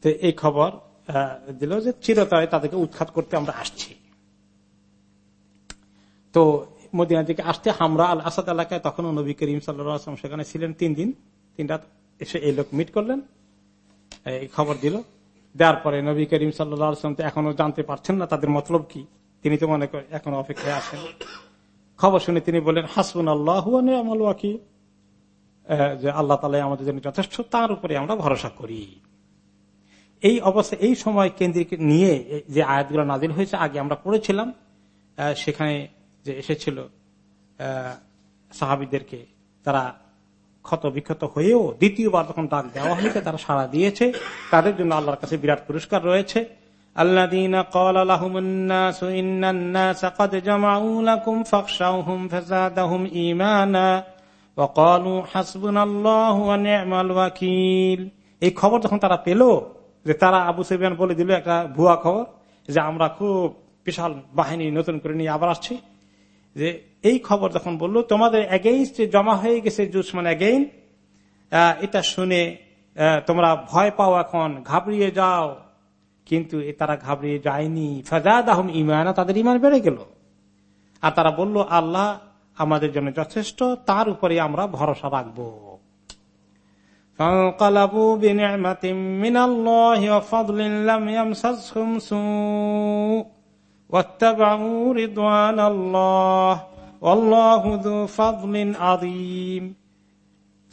তো এই খবর দিল যে চিরতরে তাদেরকে উৎখাত করতে আমরা আসছি। তো মদিনা দিকে আসতে হামরা আল আসাদ এলাকায় তখন নবী করিম সাল্লাম সেখানে ছিলেন তিন দিন, তিন রাত এসে এই লোক মিট করলেন। এই খবর দিল। দেওয়ার পরে নবী করিম সাল্লাম তো এখনও জানতে পারছেন না তাদের মতলব কি। তিনি তো মনে করেন এখনও অপেক্ষায় আছেন। খবর শুনে তিনি বলেন হাসবুন আল্লাহ ওয়াকি যে আল্লাহ তালা আমাদের জন্য যথেষ্ট, তার উপরে আমরা ভরসা করি। এই অবস্থা, এই সময় কেন্দ্রিক নিয়ে যে আয়াতগুলো নাজিল হয়েছে, আগে আমরা পড়েছিলাম সেখানে যে এসেছিল সাহাবিদেরকে তারা ক্ষত বিক্ষত হয়েও দ্বিতীয়বার যখন ডাক দেওয়া হয়েছে, তারা সাড়া দিয়েছে, তাদের জন্য আল্লাহর কাছে বিরাট পুরস্কার রয়েছে। الذين قال لهم الناس إن الناس قد جمعوا لكم فاخشوهم فزادهم إيمانا وقالوا حسبنا الله ونعم الوكيل এই খবর যখন তারা পেল যে তারা আবু সেবিয়ান বলে দিল একটা ভুয়া খবর যে আমরা খুব বিশাল বাহিনী নতুন করে নিয়ে আবার আসছি যে এই খবর যখন বললো তোমাদের এগেইনস্ট জমা হয়ে গেছে দুশ্মন এগেইন এটা শুনে তোমরা ভয় পাও এখন ঘাবড়িয়ে যাও কিন্তু তারা ঘাবড়িয়ে যায়নি। ফাজাদ আহম ইমানা তাদের ইমান বেড়ে গেল। আর তারা বলল, আল্লাহ আমাদের জন্য যথেষ্ট, তার উপরে আমরা ভরসা রাখব।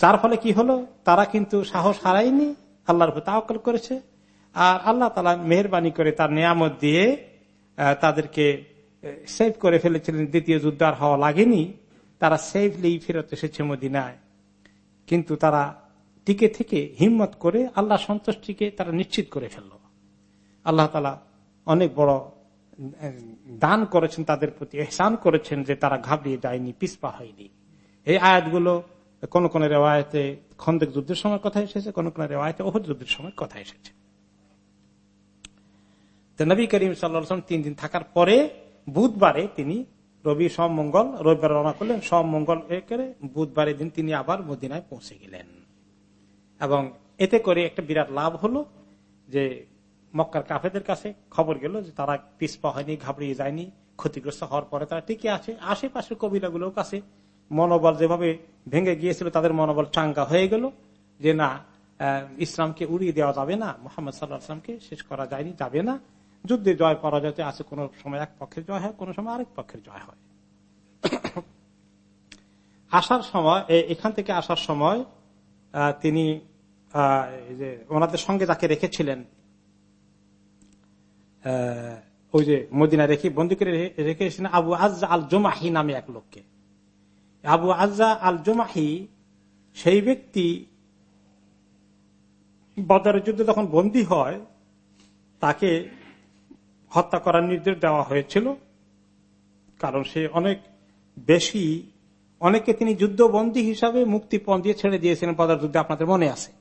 যার ফলে কি হলো? তারা কিন্তু সাহস হারায়নি, আল্লাহর তাওকল করেছে। আর আল্লাহ তালা মেহরবানি করে তার নিয়ামত দিয়ে তাদেরকে সেভ করে ফেলেছিলেন। দ্বিতীয় যুদ্ধ আর হওয়া লাগেনি। তারা সেফলি ফেরত এসেছে মদিনায়। কিন্তু তারা টিকে থেকে হিম্মত করে আল্লাহ সন্তুষ্টিকে তারা নিশ্চিত করে ফেলল। আল্লাহ তালা অনেক বড় দান করেছেন তাদের প্রতি, এহসান করেছেন যে তারা ঘাবড়িয়ে যায়নি পিসপা হয়নি। এই আয়াতগুলো কোন কোন রেওয়ায়তে খন্দেক যুদ্ধের সময় কথা এসেছে, কোন কোন রেওয়ায়তে ওহদ যুদ্ধের সময় কথা এসেছে। নবী করিম সাল্লাম তিন দিন থাকার পরে বুধবারে তিনি রবি মঙ্গল রবিবার রওনা করলেন। সব মঙ্গল করে বুধবারের দিন তিনি আবার মদিনায় পৌঁছে গেলেন। এবং এতে করে একটা বিরাট লাভ হলো যে মক্কার কাফেদের কাছে খবর গেল যে তারা পিসপা হয়নি, ঘাবড়িয়ে যায়নি, ক্ষতিগ্রস্ত হওয়ার পরে তারা টিকে আছে। আশেপাশের কবিলাগুলোর কাছে মনোবল যেভাবে ভেঙে গিয়েছিল, তাদের মনোবল চাঙ্গা হয়ে গেল যে না ইসলামকে উড়িয়ে দেওয়া যাবে না, মোহাম্মদ সাল্লাহামকে শেষ করা যায়নি, যাবে না। যুদ্ধে জয় পরাজয়তে আছে কোন সময় এক পক্ষের জয় হয়, কোন সময় আরেক পক্ষের জয় হয়। আসার সময় এখান থেকে আসার সময় তিনি যে ওনাদের সঙ্গে যাকে রেখেছিলেন ওই যে মদিনা রেখে বন্দি করে রেখেছিলেন আবু আজা আল জোমাহি নামে এক লোককে। আবু আজা আল জোমাহি সেই ব্যক্তি বদরের যুদ্ধে যখন বন্দী হয়, তাকে হত্যা করার নির্দেশ দেওয়া হয়েছিল। কারণ সে অনেক বেশি অনেকে তিনি যুদ্ধবন্দী হিসাবে মুক্তিপণ দিয়ে ছেড়ে দিয়েছিলেন বদর যুদ্ধে আপনাদের মনে আছে।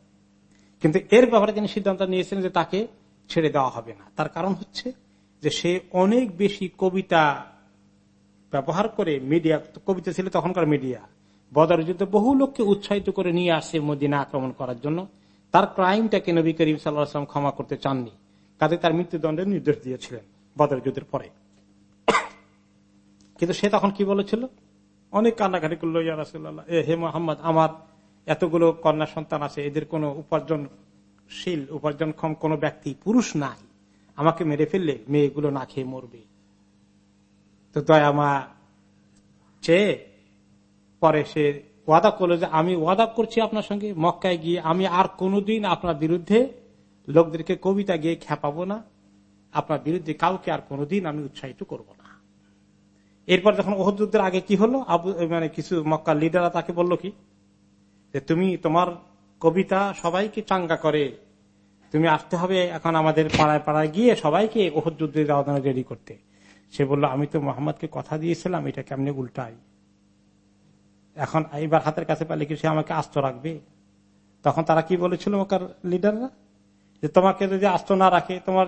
কিন্তু এর ব্যাপারে তিনি সিদ্ধান্ত নিয়েছিলেন যে তাকে ছেড়ে দেওয়া হবে না। তার কারণ হচ্ছে যে সে অনেক বেশি কবিতা ব্যবহার করে মিডিয়া, কবিতা ছিল তখনকার মিডিয়া বদর যুদ্ধে বহু লোককে উৎসাহিত করে নিয়ে আসে মদিনা আক্রমণ করার জন্য। তার ক্রাইমটাকে নবী করিম সাল্লাম ক্ষমা করতে চাননি। কাজে তার মৃত্যুদণ্ডের নির্দেশ দিয়েছিলেন বদর যুদ্ধের পরে। কিন্তু সে তখন কি বলেছিল? অনেক কান্নাকাটি করল ইয়ারাসাল্লাহ এ হে মোহাম্মদ, আমার এতগুলো কন্যা সন্তান আছে, এদের কোনো উপার্জনশীল, উপার্জনক্ষম কোনো ব্যক্তি পুরুষ নাই। আমাকে মেরে ফেললে মেয়েগুলো না খেয়ে মরবে। তো দয়ামা চেয়ে পরে সে ওয়াদা করল যে, আমি ওয়াদা করছি আপনার সঙ্গে, মক্কায় গিয়ে আমি আর কোনোদিন আপনার বিরুদ্ধে লোকদেরকে কবিতা গিয়ে খেপাবো না। আপনার বিরুদ্ধে কাউকে আর কোনোদিন আমি উৎসাহিত করব না। এরপর যখন ওহ যুদ্ধের আগে কি হলো? আবু মানে কিছু মক্কার লিডাররা তাকে বলল কি? যে তুমি তোমার কবিতা সবাইকে চাঙ্গা করে, তুমি আসতে হবে এখন আমাদের পাড়ায় পাড়ায় গিয়ে সবাইকে ওহদ যুদ্ধের আওদানে রেডি করতে। সে বলল, আমি তো মোহাম্মদকে কথা দিয়েছিলাম, এটা কেমনে উল্টাই এখন এইবার হাতের কাছে পাইলে কি সে আমাকে আস্ত রাখবে? তখন তারা কি বলেছিল মক্কার লিডাররা? যে তোমাকে যদি আস্ত না রাখে, তোমার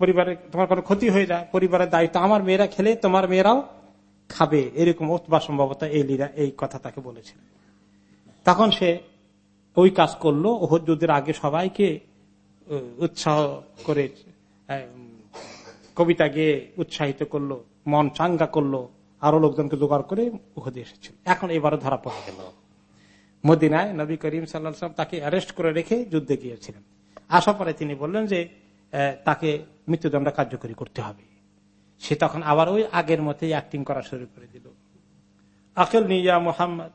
পরিবারে, তোমার কোনো ক্ষতি হয়ে যায়, পরিবারের দায়িত্ব আমার মেয়েরা খেলে, তোমার মেয়েরাও খাবে। এরকম অথবা সম্ভবত এই লিডার এই কথা তাকে বলেছিল। তখন সে ওই কাজ করল। ওহর যুদ্ধের আগে সবাইকে উৎসাহ করে কবিতা গিয়ে উৎসাহিত করল, মন চাঙ্গা করল, আরও লোকজনকে জোগাড় করে উহদে এসেছিল। এখন এবারও ধরা পড়ে গেল। মদিনায় নবী করিম সাল্লাম তাকে অ্যারেস্ট করে রেখে যুদ্ধে গিয়েছিলেন। আসার পরে তিনি বললেন যে তাকে মৃত্যুদণ্ড কার্যকরী করতে হবে। সে তখন আবার ওই আগের মতেই অ্যাক্টিং করা শুরু করে দিল। আকেল নিয়া মোহাম্মদ,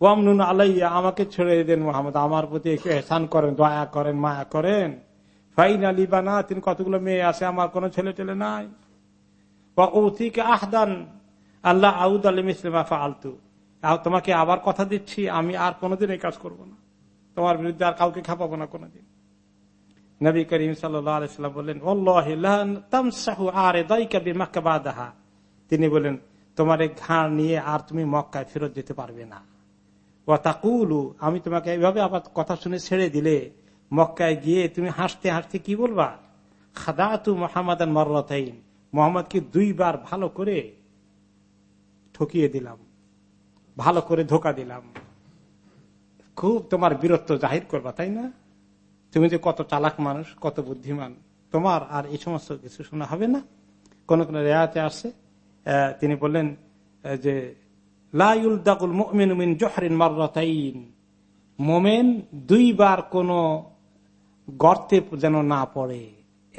ওয়ামনুন আলাইয়া, আমাকে ছেড়ে দেন মোহাম্মদ, আমার প্রতি একটু এহসান করেন, দয়া করেন, মায়া করেন। ফাইন আলী বানা তিনি কতগুলো মেয়ে আছে, আমার কোনো ছেলে টেলে নাই আহদান, আল্লাহ আউদ আলিম ইসলামা আলতু তোমাকে আবার কথা দিচ্ছি, আমি আর কোনোদিন এই কাজ করব না। তোমার বিরুদ্ধে আর কাউকে খাপাবো না কোনোদিন। নবী করিম সাল্লাম বললেন তিনি বলেন তোমার এই ঘাড় নিয়ে আর তুমি মক্কায় ফেরত যেতে পারবে না। ও তাকুলু, আমি তোমাকে এইভাবে আবার কথা শুনে ছেড়ে দিলে, মক্কায় গিয়ে তুমি হাসতে হাসতে কি বলবা? খাদা তু মোহাম্মদ মর্রতাইন, মোহাম্মদকে দুইবার ভালো করে ঠকিয়ে দিলাম, ভালো করে ধোকা দিলাম। খুব তোমার বীরত্ব জাহির করবা, তাই না? তুমি যে কত চালাক মানুষ, কত বুদ্ধিমান, তোমার আর এই সমস্ত কিছু শোনা হবে না। কোন কোন রেয়াতে আসছে তিনি বললেন যে দাকুল মোমিন জহরিন মারতাইন মোমেন দুইবার কোন গর্তে যেন না পড়ে।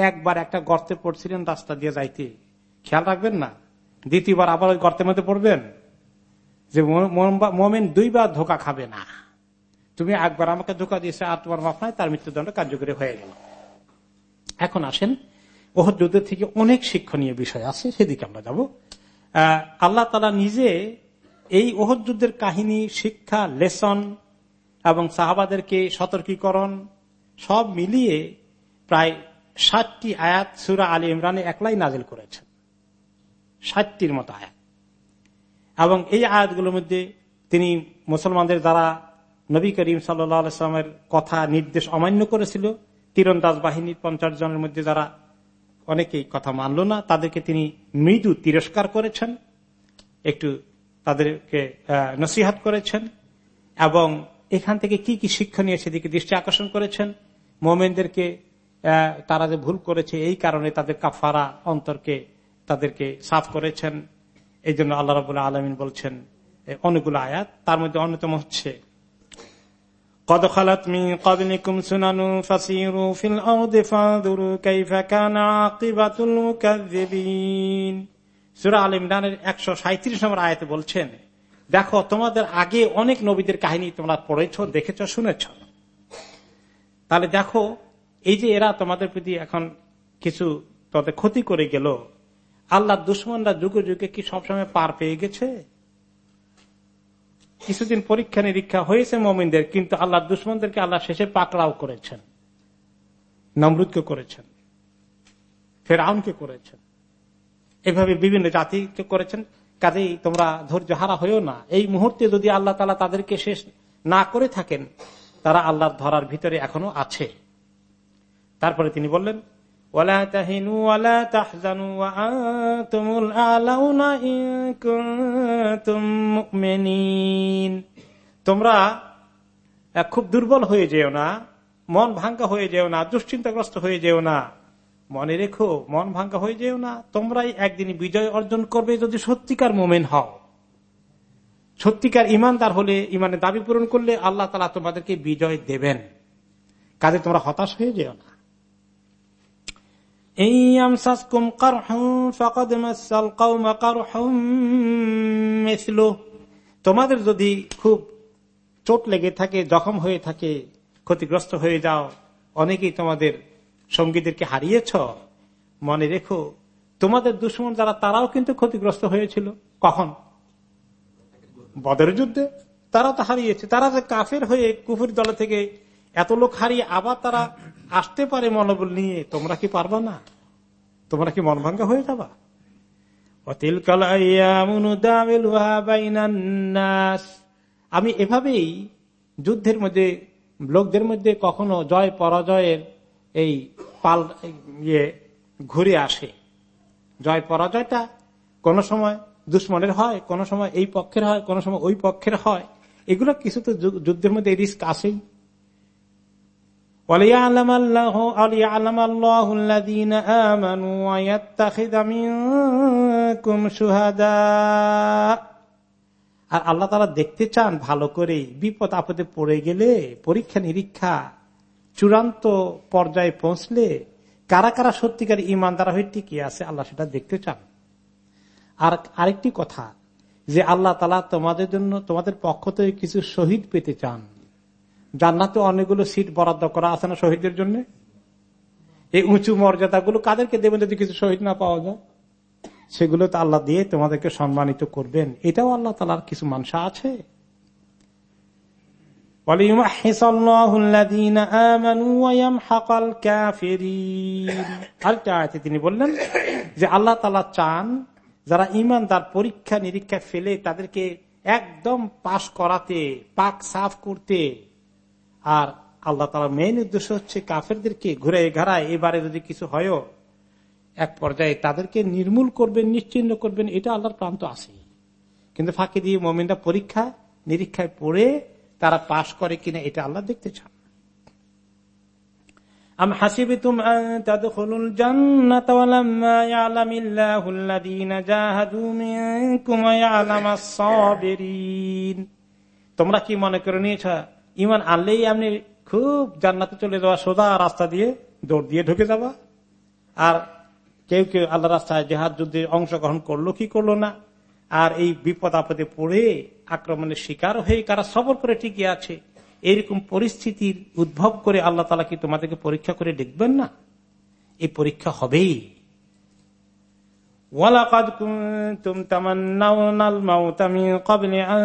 একবার একটা গর্তে পড়ছিলেন রাস্তা দিয়ে যাইতে। খেয়াল রাখবেন না? দ্বিতীয়বার আবার ওই গর্তের মধ্যে পড়বেন? যে মোমেন দুইবার ধোকা খাবে না। তুমি একবার আমাকে ধোকা দিয়েছে আর তোমার মাফ নাই, তার মৃত্যুদণ্ড কার্যকরী হয়ে গেল। এখন আসেন ওহর যুদ্ধের থেকে অনেক শিক্ষণীয় বিষয় আছে, সেদিকে আমরা যাব। আহ, আল্লাহ তালা নিজে এই ওহর যুদ্ধের কাহিনী, শিক্ষা, লেসন এবং সাহাবাদেরকে সতর্কীকরণ সব মিলিয়ে প্রায় ষাটটি আয়াত সুরা আলী ইমরানে একলাই নাজিল করেছেন। ষাটটির মতো আয়াত। এবং এই আয়াতগুলোর মধ্যে তিনি মুসলমানদের দ্বারা নবী করিম সাল্লামের কথা, নির্দেশ অমান্য করেছিল। তীরন্দাজ বাহিনীর পঞ্চাশ জনের মধ্যে যারা অনেকেই কথা মানল না, তাদেরকে তিনি মৃদু তিরস্কার করেছেন, একটু তাদেরকে নসিহাত করেছেন এবং এখান থেকে কি কি শিক্ষণীয় সেদিকে দৃষ্টি আকর্ষণ করেছেন। মোমেনদেরকে তারা যে ভুল করেছে এই কারণে তাদের কাফারা অন্তরকে তাদেরকে সাফ করেছেন। এই জন্য আল্লাহ রাবুল্লাহ আলমিন বলছেন অনেকগুলো আয়াত, তার মধ্যে অন্যতম হচ্ছে قد خلت من قبلكم سنن فسيروا في الأرض فانظروا كيف كان عاقبة المكذبين। সুরা আল ইমরানের একশো সাঁত্রিশ নম্বর আয়াতে বলছেন, দেখো, তোমাদের আগে অনেক নবীদের কাহিনী তোমরা পড়েছ, দেখেছ, শুনেছ। তাহলে দেখো, এই যে এরা তোমাদের প্রতি এখন কিছু তাদের ক্ষতি করে গেল, আল্লাহ দুশ্মনরা যুগে যুগে কি সবসময় পার পেয়ে গেছে? কিছুদিন পরীক্ষা নিরীক্ষা হয়েছে মমিনদের, কিন্তু আল্লাহ দুশ্মনদেরকে আল্লাহ শেষে পাকড়াও করেছেন। নমরুদকে করেছেন। ফের আউনকে করেছেন। এভাবে বিভিন্ন জাতিকে করেছেন। কাজেই তোমরা ধৈর্য হারা হয়েও না। এই মুহূর্তে যদি আল্লাহ তালা তাদেরকে শেষ না করে থাকেন, তারা আল্লাহর ধরার ভিতরে এখনও আছে। তারপরে তিনি বললেন তোমরা খুব দুর্বল হয়ে যেও না, মন ভাঙ্গা হয়ে যেও না, দুশ্চিন্তাগ্রস্ত হয়ে যেও না। মনে রেখো, মন ভাঙ্গা হয়ে যেও না, তোমরাই একদিন বিজয় অর্জন করবে যদি সত্যিকার মোমেন হও। সত্যিকার ইমানদার হলে ইমানে দাবি পূরণ করলে আল্লাহ তালা তোমাদেরকে বিজয় দেবেন। কাজে তোমরা হতাশ হয়ে যেও না। তোমাদের যদি খুব চোট লেগে থাকে জখম হয়ে থাকে ক্ষতিগ্রস্ত হয়ে যাও অনেকেই তোমাদের সঙ্গীদেরকে হারিয়েছ মনে রেখো তোমাদের দুশ্মন যারা তারাও কিন্তু ক্ষতিগ্রস্ত হয়েছিল। কখন? বদের যুদ্ধে? তারা তো হারিয়েছে। তারা যে কাফের হয়ে কুফুর দল থেকে এত লোক হারিয়ে আবার তারা আসতে পারে মনোবল নিয়ে, তোমরা কি পারবা না? তোমরা কি মন ভাঙ্গা হয়ে যাবা? আমি এভাবেই যুদ্ধের মধ্যে, লোকদের মধ্যে কখনো জয় পরাজয়ের এই পাল ইয়ে ঘুরে আসে। জয় পরাজয়টা কোন সময় দুশ্মনের হয়, কোন সময় এই পক্ষের হয়, কোন সময় ওই পক্ষের হয়। এগুলো কিছু তো যুদ্ধের মধ্যে রিস্ক আসেই। وليعلم الله وليعلم الله الذين آمنوا ويتخذ منكم شهداء আর আল্লাহ তারা দেখতে চান ভালো করে বিপদ আপদে পড়ে গেলে পরীক্ষা নিরীক্ষা চূড়ান্ত পর্যায়ে পৌঁছলে কারা কারা সত্যিকার ইমানদারা হয়ে টিকে আছে আল্লাহ সেটা দেখতে চান আর আরেকটি কথা যে আল্লাহ তালা তোমাদের জন্য তোমাদের পক্ষ থেকে কিছু শহীদ পেতে চান জান্নাতে অনেকগুলো সিট বরাদ্দ করা আছে না শহীদদের জন্য? এই উঁচু মর্যাদাগুলো কাদেরকে দেবেন যদি কিছু শহীদ না পাওয়া যায়? সেগুলো তো আল্লাহ দিয়ে তোমাদেরকে সম্মানিত করবেন। এটাও আল্লাহ তালার কিছু মানসা আছে। তিনি বললেন যে আল্লাহ তালা চান যারা ইমানদার পরীক্ষা নিরীক্ষা ফেলে তাদেরকে একদম পাশ করাতে, পাক সাফ করতে আর আল্লাহ তালা মেইন উদ্দেশ্য হচ্ছে কাফেরদেরকে ঘুরে ঘাড়ায় এবারে যদি কিছু হয় এক পর্যায়ে তাদেরকে নির্মূল করবেন, নিশ্চিন্ন করবেন, এটা আল্লাহর প্রান্ত আছে কিন্তু ফাঁকি দিয়ে মোমিনরা পরীক্ষা নিরীক্ষায় পড়ে তারা পাশ করে কিনা এটা আল্লাহ দেখতে চান জাহাদু তোমরা কি মনে করে নিয়েছ ইমান আনলেই আপনি খুব জান্নাতে চলে যাওয়া, সোজা রাস্তা দিয়ে দৌড় দিয়ে ঢুকে যাবা আর কেউ কেউ আল্লাহ রাস্তায় জেহাদ যুদ্ধে অংশগ্রহণ করল, কি করল না? আর এই বিপদ আপদে পড়ে আক্রমণের শিকার হয়ে কারা সবর করে টিকে আছে? এরকম পরিস্থিতির উদ্ভব করে আল্লাহ তালা কি তোমাদেরকে পরীক্ষা করে দেখবেন না? এই পরীক্ষা হবেই। ওয়ালাকাদ কুনতুম তামান্নাউনাল মাউতা মিন ক্বাবলি আন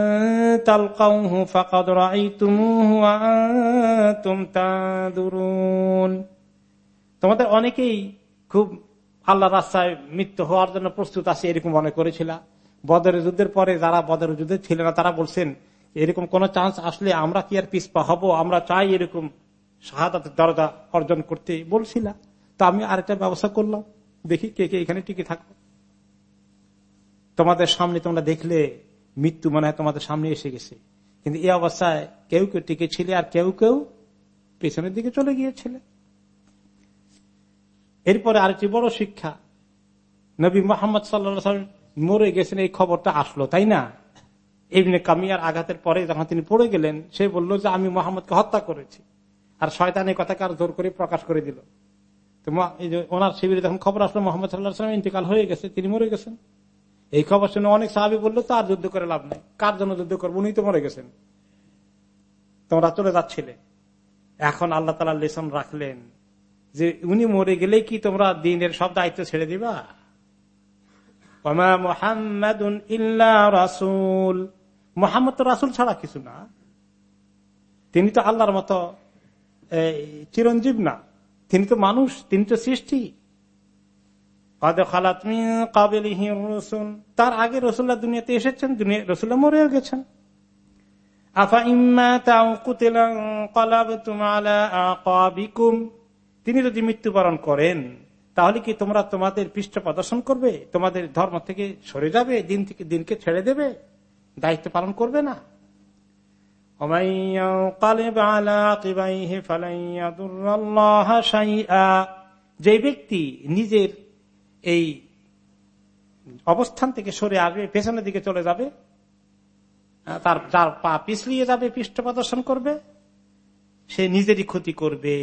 তালকাউহু ফাকাদ রাআইতুমুহু ওয়া আনতুম তানদুরুন তোমাদের অনেকেই খুব আল্লাহ রাস্তায় মৃত্যু হওয়ার জন্য প্রস্তুত আছে, এরকম মনে করেছিল। বদর যুদ্ধের পরে যারা বদর যুদ্ধে ছিল না, তারা বলছেন, এরকম কোন চান্স আসলে আমরা কি আর পিসপা হব? আমরা চাই এরকম শাহাদাতের দরজা অর্জন করতে। বলছিলাম। তো আমি আরেকটা ব্যবস্থা করলাম। দেখি কে কে এখানে টিকে থাকব। তোমাদের সামনে তোমরা দেখলে মৃত্যু মনে হয় তোমাদের সামনে এসে গেছে। কিন্তু এই অবস্থায় কেউ কেউ টিকে ছিলে আর কেউ কেউ পেছনের দিকে চলে গিয়েছিলে। এরপরে আরেকটি বড় শিক্ষা, নবী মোহাম্মদ সাল্লা মরে গেছেন, এই খবরটা আসলো, তাই না? এমনি কামিয়ার আঘাতের পরে যখন তিনি পড়ে গেলেন, সে বলল যে আমি মোহাম্মদকে হত্যা করেছি। আর শয়তান এই কথাকে আর জোর করে প্রকাশ করে দিল। তো ওনার শিবিরে যখন খবর আসলো, মোহাম্মদ সাল্লাহ ইন্তেকাল হয়ে গেছে, তিনি মরে গেছেন। এই খবর শুনে অনেক সাহাবি বলল, তার যুদ্ধ করে লাভ নেই। কার জন্য যুদ্ধ করব? উনি তো মরে গেছেন। তোমরা চলে যাচ্ছিলে। এখন আল্লাহ তালা লেসন রাখলেন যে উনি মরে গেলে কি তোমরা দিনের সব দায়িত্ব ছেড়ে দিবা? মোহাম্মদ রাসুল। মোহাম্মদ রাসুল ছাড়া কিছু না। তিনি তো আল্লাহর মতো চিরঞ্জীব না। তিনি তো মানুষ, তিনি তো সৃষ্টি। তার আগে রসুল্লাহ দুনিয়াতে এসেছেন, দুনিয়া, রসুল্লাহ মরেও গেছেন। আফা ইম্মা তিনি যদি মৃত্যুবরণ করেন, তাহলে কি তোমরা তোমাদের পৃষ্ঠ প্রদর্শন করবে? তোমাদের ধর্ম থেকে সরে যাবে? দিন থেকে দিনকে ছেড়ে দেবে? দায়িত্ব পালন করবে না? যে ব্যক্তি নিজের এই অবস্থান থেকে সরে আসবে পেছনের দিকে চলে যাবে তার যার পা পিছলিয়ে যাবে, পৃষ্ঠ প্রদর্শন করবে, সে নিজেরই ক্ষতি করবে।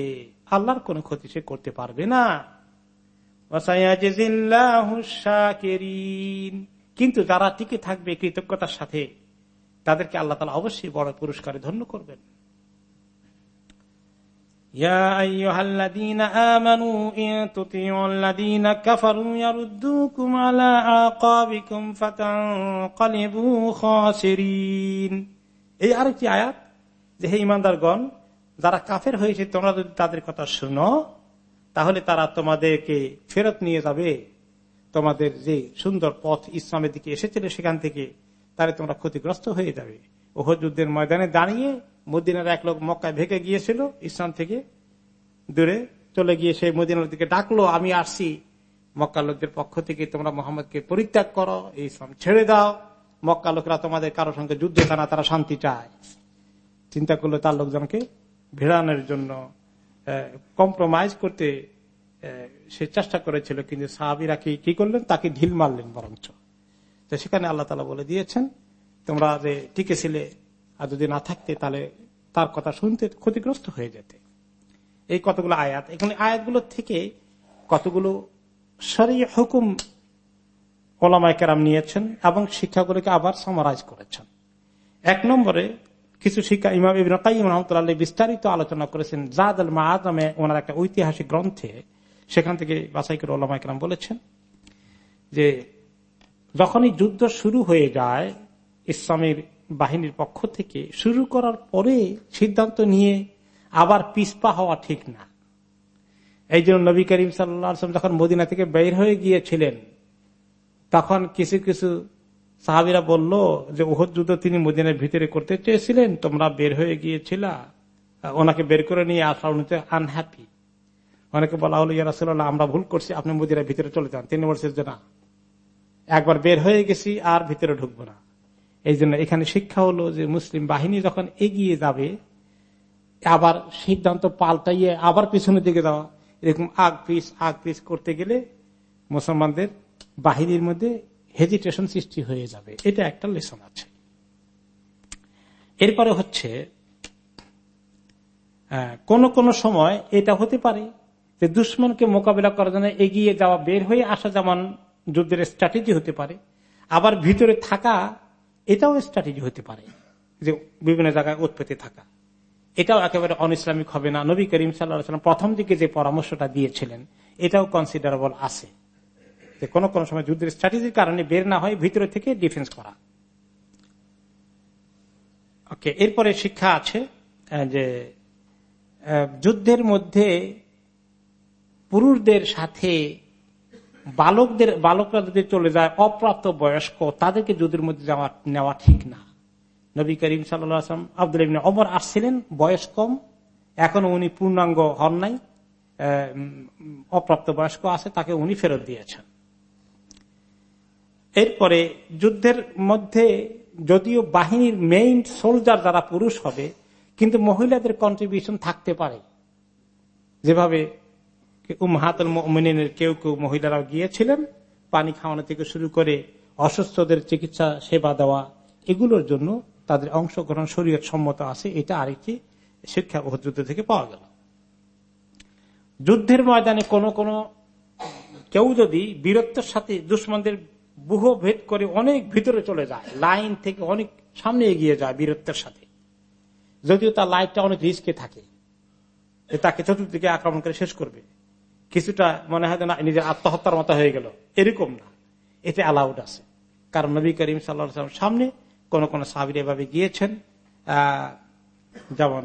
আল্লাহর কোন ক্ষতি সে করতে পারবে না। কিন্তু যারা টিকে থাকবে কৃতজ্ঞতার সাথে, তাদেরকে আল্লাহ তালা অবশ্যই বড় পুরস্কারে ধন্য করবেন। এই আরেকটি আয়াত যে, হে ইমানদারগণ, যারা কাফের হয়েছে, তোমরা যদি তাদের কথা শুনো, তাহলে তারা তোমাদেরকে ফেরত নিয়ে যাবে। তোমাদের যে সুন্দর পথ ইসলামের দিকে এসেছিল সেখান থেকে, তাহলে তোমরা ক্ষতিগ্রস্ত হয়ে যাবে। ওহ যুদ্ধের ময়দানে দাঁড়িয়ে মদিনার এক লোক মক্কায় ভেঙে গিয়েছিল, ইসলাম থেকে দূরে চলে গিয়ে সেই মদিনার দিকে ডাকলো, আমি আসছি। মক্কা লোকদের পক্ষ থেকে তোমরা মোহাম্মদকে পরিত্যাগ করো, এই ইসলাম ছেড়ে দাও। মক্কা লোকরা তোমাদের কারোর সঙ্গে যুদ্ধ না, তারা শান্তি চায়। চিন্তা করল তার লোকজনকে ভিড়ানোর জন্য কম্প্রোমাইজ করতে সে চেষ্টা করেছিল, কিন্তু সাহাবিরা কি কি করলেন? তাকে ঢিল মারলেন বরঞ্চ। তো সেখানে আল্লাহ তালা বলে দিয়েছেন, তোমরা যে টিকেছিলে আর যদি না থাকতে তাহলে তার কথা শুনতে ক্ষতিগ্রস্ত হয়ে যেতে। এই কতগুলো আয়াত? এখানে আয়াতগুলো থেকে কতগুলো সরি হুকুম ওলামায় কেরাম নিয়েছেন এবং শিক্ষাগুলোকে আবার সামারাইজ করেছেন। এক নম্বরে কিছু শিক্ষা ইমাম রহমতুল্লাহ বিস্তারিত আলোচনা করেছেন জাদ আল মাহাদমে ওনার একটা ঐতিহাসিক গ্রন্থে, সেখান থেকে বাছাই করে ওলামা একরাম বলেছেন যে, যখনই যুদ্ধ শুরু হয়ে যায়, ইসলামের বাহিনীর পক্ষ থেকে শুরু করার পরে সিদ্ধান্ত নিয়ে আবার পিসপা হওয়া ঠিক না। এই জন্য নবী করিম সাল্লাম যখন মদিনা থেকে বের হয়ে গিয়েছিলেন, তখন কিছু কিছু সাহাবিরা বলল যে, ওহদ যুদ্ধ তিনি মদিনার ভিতরে করতে চেয়েছিলেন, তোমরা বের হয়ে গিয়েছিল। ওনাকে বের করে নিয়ে আসা উনি তো আনহ্যাপি অনেকে বলা হলো ইয়ারাসুল্লাহ আমরা ভুল করছি, আপনি মদিনার ভিতরে চলে যান। তিনি বলছেন যে, না, একবার বের হয়ে গেছি, আর ভিতরে ঢুকবো না। এই জন্য এখানে শিক্ষা হলো যে মুসলিম বাহিনী যখন এগিয়ে যাবে, আবার সিদ্ধান্ত পাল্টাইয়ে আবার পিছনের দিকে যাওয়া, এরকম আগ পিস আগ পিস করতে গেলে মুসলমানদের বাহিনীর মধ্যে হেজিটেশন সৃষ্টি হয়ে যাবে। এটা একটা লেসন আছে। এরপরে হচ্ছে কোন কোন সময় এটা হতে পারে যে দুশ্মনকে মোকাবিলা করার জন্য এগিয়ে যাওয়া, বের হয়ে আসা যেমন যুদ্ধের স্ট্র্যাটেজি হতে পারে, আবার ভিতরে থাকা এটাও স্ট্র্যাটেজি হতে পারে যে বিভিন্ন জায়গায় উৎপত্তি থাকা। এটাও একেবারে অন ইসলামিক হবে না। নবী করিম সাল্লাম প্রথম দিকে যে পরামর্শটা দিয়েছিলেন, এটাও কনসিডারেবল আছে। যে কোনো কোনো সময় যুদ্ধের স্ট্র্যাটেজির কারণে বের না হয় ভিতরে থেকে ডিফেন্স করা। ওকে, এরপরে শিক্ষা আছে যে যুদ্ধের মধ্যে পুরুষদের সাথে বালকদের, বালকরা যদি চলে যায়, অপ্রাপ্ত বয়স্ক, তাদেরকে যুদ্ধের মধ্যে যাওয়া, নেওয়া ঠিক না। নবী করিম সাল্লাম আব্দুল অমর আসছিলেন, বয়স কম। এখনও উনি পূর্ণাঙ্গ হন নাই। অপ্রাপ্ত বয়স্ক আছে, তাকে উনি ফেরত দিয়েছেন। এরপরে যুদ্ধের মধ্যে যদিও বাহিনীর মেইন সোলজার যারা পুরুষ হবে, কিন্তু মহিলাদের কন্ট্রিবিউশন থাকতে পারে। যেভাবে উমহাতুল মিনের কেউ কেউ মহিলারাও গিয়েছিলেন, পানি খাওয়ানো থেকে শুরু করে অসুস্থদের চিকিৎসা, সেবা দেওয়া, এগুলোর জন্য তাদের অংশগ্রহণ শরীয়ত সম্মত আছে, এটা আরেকটি শিক্ষা যুদ্ধ থেকে পাওয়া গেল। যুদ্ধের ময়দানে কোন কোন কেউ যদি বীরত্বের সাথে দুশ্মনদের বুহ ভেদ করে অনেক ভিতরে চলে যায়, লাইন থেকে অনেক সামনে এগিয়ে যায় বীরত্বের সাথে, যদিও তার লাইফটা অনেক রিস্কে থাকে তাকে চতুর্দিকে আক্রমণ করে শেষ করবে। কিছুটা মনে হয় না নিজের আত্মহত্যার মতো হয়ে গেল। এরকম না। এতে অ্যালাউড আছে। কারণ নবী করিম সাল্লা সামনে কোন কোন সাহাবির এভাবে গিয়েছেন। যেমন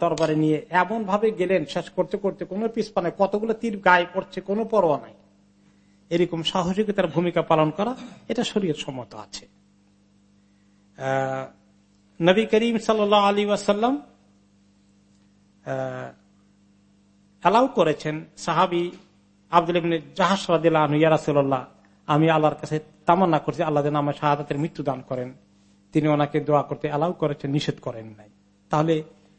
তরবারে নিয়ে এমন ভাবে গেলেন, শেষ করতে করতে কোন পিসপানে কতগুলো তীর গায়ে পড়ছে, কোনো পরোয়া নাই। এরকম সাহসিকতার ভূমিকা পালন করা, এটা শরীর সম্মত আছে। নবী করিম সাল আলী ওয়াসাল্লাম অ্যালাউ করেছেন সাহাবি আব্দুল ইয়ারাসুল্লাহ আমি আল্লাহর কাছে তামান্না করছি, আল্লাহ যেন আমার শাহাদাতের মৃত্যু দান করেন। তিনি ওনাকে দোয়া করতে অ্যালাউ করেছেন, নিষেধ করেন নাই। তাহলে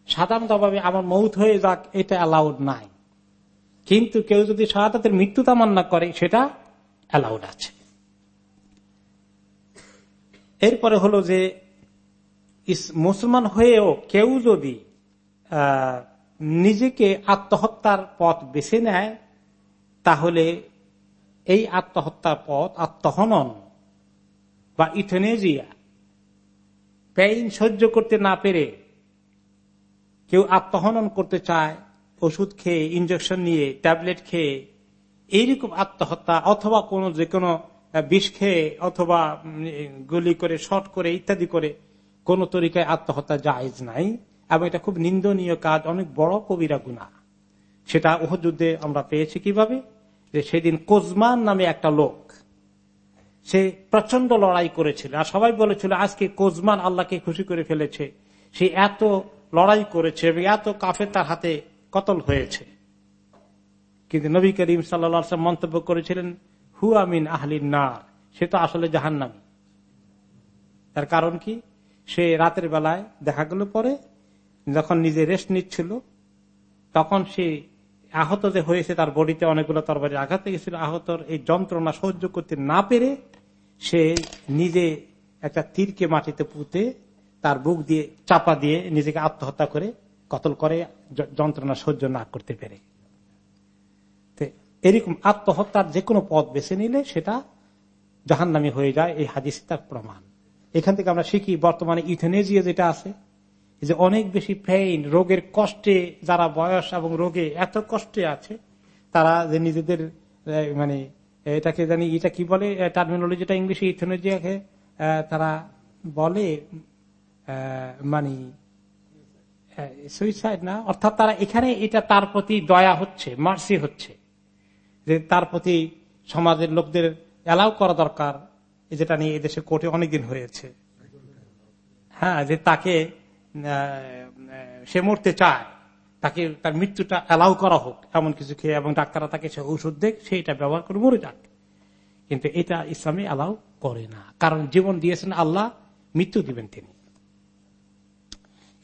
সাধারণ দাবাবে আমার মৌত হয়ে যাক, এটা অ্যালাউড নাই। কিন্তু কেউ যদি শাহাদাতের মৃত্যু তামান্না করে, সেটা অ্যালাউড আছে। এরপরে হলো যে মুসলমান হয়েও কেউ যদি নিজেকে আত্মহত্যার পথ বেছে নেয়, তাহলে এই আত্মহত্যার পথ আত্মহনন বা ইথেনেজিয়া। পেইন সহ্য করতে না পেরে কেউ আত্মহনন করতে চায়, ওষুধ খেয়ে ইঞ্জেকশন নিয়ে ট্যাবলেট খেয়ে, এইরকম আত্মহত্যা অথবা কোন যে কোনো বিষ খেয়ে অথবা গুলি করে শর্ট করে, ইত্যাদি করে কোন তরিকায় আত্মহত্যা জায়জ নাই। এবং এটা খুব নিন্দনীয় কাজ, অনেক বড় কবিরা গুণা। সেটা ওহ যুদ্ধে আমরা পেয়েছি কীভাবে? যে সেদিন কোজমান নামে একটা লোক, সে প্রচণ্ড লড়াই করেছিল। আর সবাই বলেছিল, আজকে কোজমান আল্লাহকে খুশি করে ফেলেছে। সে এত লড়াই করেছে এবং এত কাফে তার হাতে কতল হয়েছে। কিন্তু নবী করিম সাল্লা মন্তব্য করেছিলেন হু আমিন আহলিন নার সে তো আসলে জাহান্নামী। তার কারণ কি? সে রাতের বেলায় দেখা গেল পরে যখন নিজে রেস্ট নিচ্ছিল, তখন সে আহত যে হয়েছে তার বডিতে অনেকগুলো তরবারি আঘাত গেছিল আহতর এই যন্ত্রণা সহ্য করতে না পেরে সে নিজে একটা তীরকে মাটিতে পুঁতে তার বুক দিয়ে চাপা দিয়ে নিজেকে আত্মহত্যা করে, কতল করে যন্ত্রণা সহ্য না করতে পেরে। এরকম আত্মহত্যার যে কোনো পথ বেছে নিলে সেটা জাহান্নামি হয়ে যায়, এই হাদিস তার প্রমাণ। এখান থেকে আমরা শিখি, বর্তমানে ইথেনেজিয়া যেটা আছে যে অনেক বেশি পেইন রোগের কষ্টে যারা বয়স এবং রোগে এত কষ্টে আছে, তারা যে নিজেদের মানে এটাকে জানি, এটা কি বলে টার্মিনোলজিটা ইংলিশে ইথেনেজিয়াকে তারা বলে মানে সুইসাইড না, অর্থাৎ তারা এখানে এটা তার প্রতি দয়া হচ্ছে মার্সি হচ্ছে। যে তার প্রতি সমাজের লোকদের অ্যালাউ করা দরকার, যেটা নিয়ে এদেশে কোর্টে অনেকদিন হয়েছে। হ্যাঁ যে তাকে সে মরতে চায়, তাকে, তার মৃত্যুটা অ্যালাউ করা হোক, এমন কিছু খেয়ে এবং ডাক্তাররা তাকে সে ওষুধ দেখ, সে এটা ব্যবহার করে মরে যাক। কিন্তু এটা ইসলামে অ্যালাউ করে না। কারণ জীবন দিয়েছেন আল্লাহ, মৃত্যু দিবেন তিনি।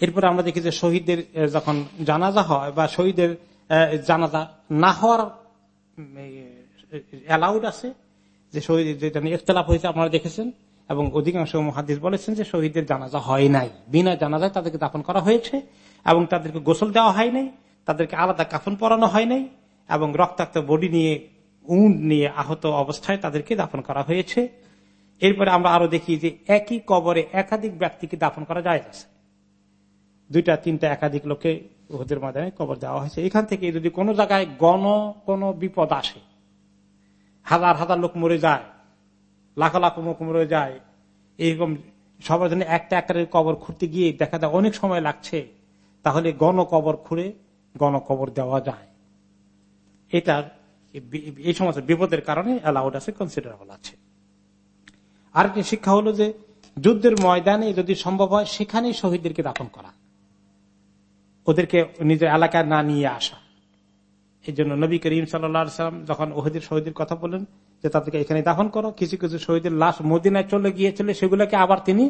এরপরে আমরা দেখি যে শহীদদের যখন জানাজা হয় বা শহীদের জানাজা না হওয়ার অ্যালাউড আছে, যে শহীদ, যেটা নিয়ে ইতলাফ হয়েছে, আপনারা দেখেছেন? এবং অধিকাংশ মহাদিস বলেছেন যে শহীদদের জানাজা হয় নাই। বিনা জানাজায় তাদেরকে দাফন করা হয়েছে এবং তাদেরকে গোসল দেওয়া হয় নাই, তাদেরকে আলাদা কাফন পরানো হয় নাই এবং রক্তাক্ত বডি নিয়ে উন নিয়ে আহত অবস্থায় তাদেরকে দাফন করা হয়েছে। এরপরে আমরা আরও দেখি যে একই কবরে একাধিক ব্যক্তিকে দাফন করা যায় দুইটা, তিনটা একাধিক লোকে ওদের ময়দানে কবর দেওয়া হয়েছে। এখান থেকে যদি কোনো জায়গায় গণ কোন বিপদ আসে, হাজার হাজার লোক মরে যায় লাখো লাখো মরে যায়। এইরকম সবার জন্য একটা একটা কবর খুঁড়তে গিয়ে দেখা যায় অনেক সময় লাগছে। তাহলে গণ কবর খুঁড়ে গণ কবর দেওয়া যায়। এটার এই সমস্ত বিপদের কারণে অ্যালাউড আছে কনসিডারেবল আছে। আরেকটি শিক্ষা হলো যে, যুদ্ধের ময়দানে যদি সম্ভব হয়, সেখানেই শহীদদেরকে দাপন করা। ওদেরকে নিজের এলাকায় না নিয়ে আসা। এই জন্য নবী করিম সাল্লাম যখন ওহেদের শহীদের কথা বললেন যে তাদেরকে এখানে দাফন করো, কিছু কিছু শহীদের লাশ মদিনায় চলে গিয়েছিল, সেগুলোকে আবার তিনি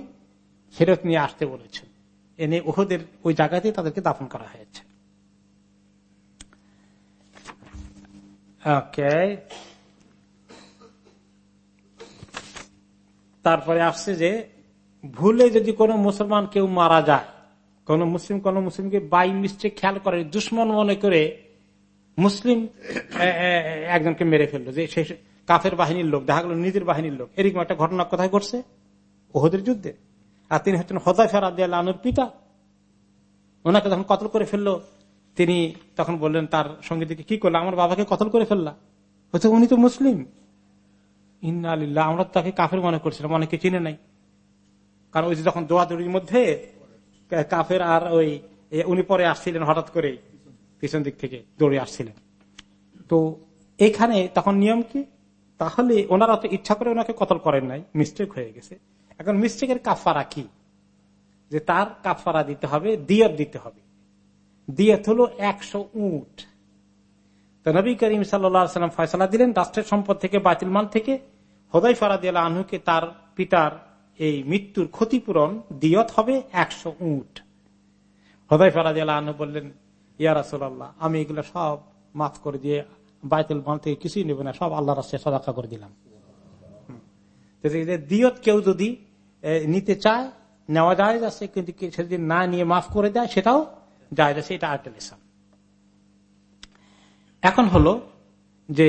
ফেরত নিয়ে আসতে বলেছেন। এনে ওহদের ওই জায়গাতেই তাদেরকে দাফন করা হয়েছে। তারপরে আসছে যে, ভুলে যদি কোনো মুসলমান কেউ মারা যায়, কোন মুসলিম, কোন মুসলিমকে বাই মিস্টেক খেয়াল করে, দুশ্মন মনে করে মুসলিম একজনকে মেরে ফেলল। যে সেই কাফের বাহিনীর লোক, দেখা গেল নিজের বাহিনীর লোক। এরকম একটা ঘটনা কোথায় ঘটছে? ওহদের যুদ্ধে। আর তিনি হচ্ছেন হতায় ফেরাদ আনুর পিতা। ওনাকে যখন কতল করে ফেলল, তিনি তখন বললেন, তার সঙ্গীতকে কি করল? আমার বাবাকে কতল করে ফেললা? হচ্ছে উনি তো মুসলিম। ইন্না আলিল্লাহ আমরা তাকে কাফের মনে করছিলাম, অনেকে চিনে নাই। কারণ ওই যে যখন দোয়াদুরির মধ্যে কাফের আর ওই উনি পরে আসছিলেন হঠাৎ করে পিছন দিক থেকে দৌড়ে আসছিলেন। তো এখানে তখন নিয়ম কি? তাহলে ওনারা তো ইচ্ছা করে ওনাকে কতল করেন নাই। মিস্টেক হয়ে গেছে। এখন মিস্টেকের কাফারা কি? যে তার কাফারা দিতে হবে, দিয়ত দিতে হবে। দিয়ত হলো একশো উট। তো নবী করিম সাল্লাম ফয়সলা দিলেন রাষ্ট্রের সম্পদ থেকে, বাতিল মাল থেকে। হদাই ফরাদিয়াল আনহুকে তার পিতার এই মৃত্যুর ক্ষতিপূরণ দিয়ত হবে একশো উট। হদাই ফরাদিয়াল আনহু বললেন ইয়ারাসোল্লাহ আমি এগুলো সব মাফ করে দিয়ে বাইতুল মাল থেকে কিছুই নেব না, সব আল্লাহ রাস্তায় সদাকা করে দিলাম। দিয়ত কেউ যদি নিতে চায়, নেওয়া যায় যাচ্ছে কিন্তু সেদিন না নিয়ে মাফ করে দেয়, সেটাও যায় যাচ্ছে এটা আর্টেল ইসলাম এখন হলো যে,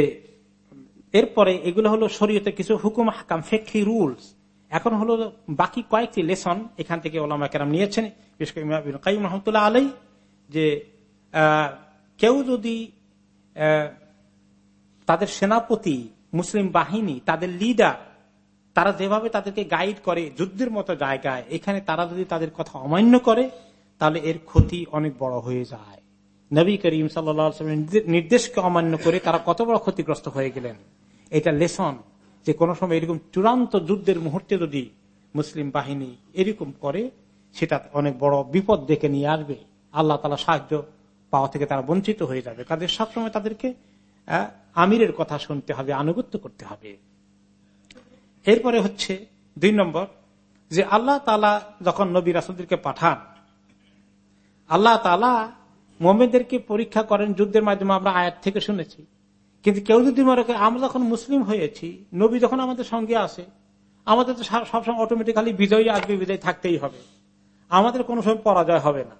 এরপরে এগুলো হলো শরীয়তে কিছু হুকুম, হাকাম ফেকি রুলস। এখন হলো বাকি কয়েকটি লেসন এখান থেকে ওলামা কেরাম নিয়েছেন, বিশেষ করে কাইম রহমতুল্লাহ আলাই যে কেউ যদি তাদের সেনাপতি, মুসলিম বাহিনী, তাদের লিডার তারা যেভাবে তাদেরকে গাইড করে যুদ্ধের মতো জায়গায়, এখানে তারা যদি তাদের কথা অমান্য করে, তাহলে এর ক্ষতি অনেক বড় হয়ে যায়। নবী করিম সাল্লামের নির্দেশকে অমান্য করে তারা কত বড় ক্ষতিগ্রস্ত হয়ে গেলেন। এটা লেসন যে কোন সময় এরকম চূড়ান্ত যুদ্ধের মুহূর্তে যদি মুসলিম বাহিনী এরকম করে, সেটা অনেক বড় বিপদ ডেকে নিয়ে আসবে। আল্লাহ তালা সাহায্য পাওয়া থেকে তারা বঞ্চিত হয়ে যাবে। তাদের সবসময় তাদেরকে আমিরের কথা শুনতে হবে, আনুগত্য করতে হবে। এরপরে হচ্ছে দুই নম্বর, যে আল্লাহ তালা যখন নবী রাসুদ্দিনকে পাঠান, আল্লাহ তালা মোমেনদেরকে পরীক্ষা করেন যুদ্ধের মাধ্যমে, আমরা আয়াত থেকে শুনেছি। কিন্তু কেউ যদি মনে করে, আমরা যখন মুসলিম হয়েছি, নবী যখন আমাদের সঙ্গে আসে আমাদের তো সবসময় অটোমেটিক্যালি বিজয়ী আসবে, বিজয় থাকতেই হবে। আমাদের কোনো সময় পরাজয় হবে না।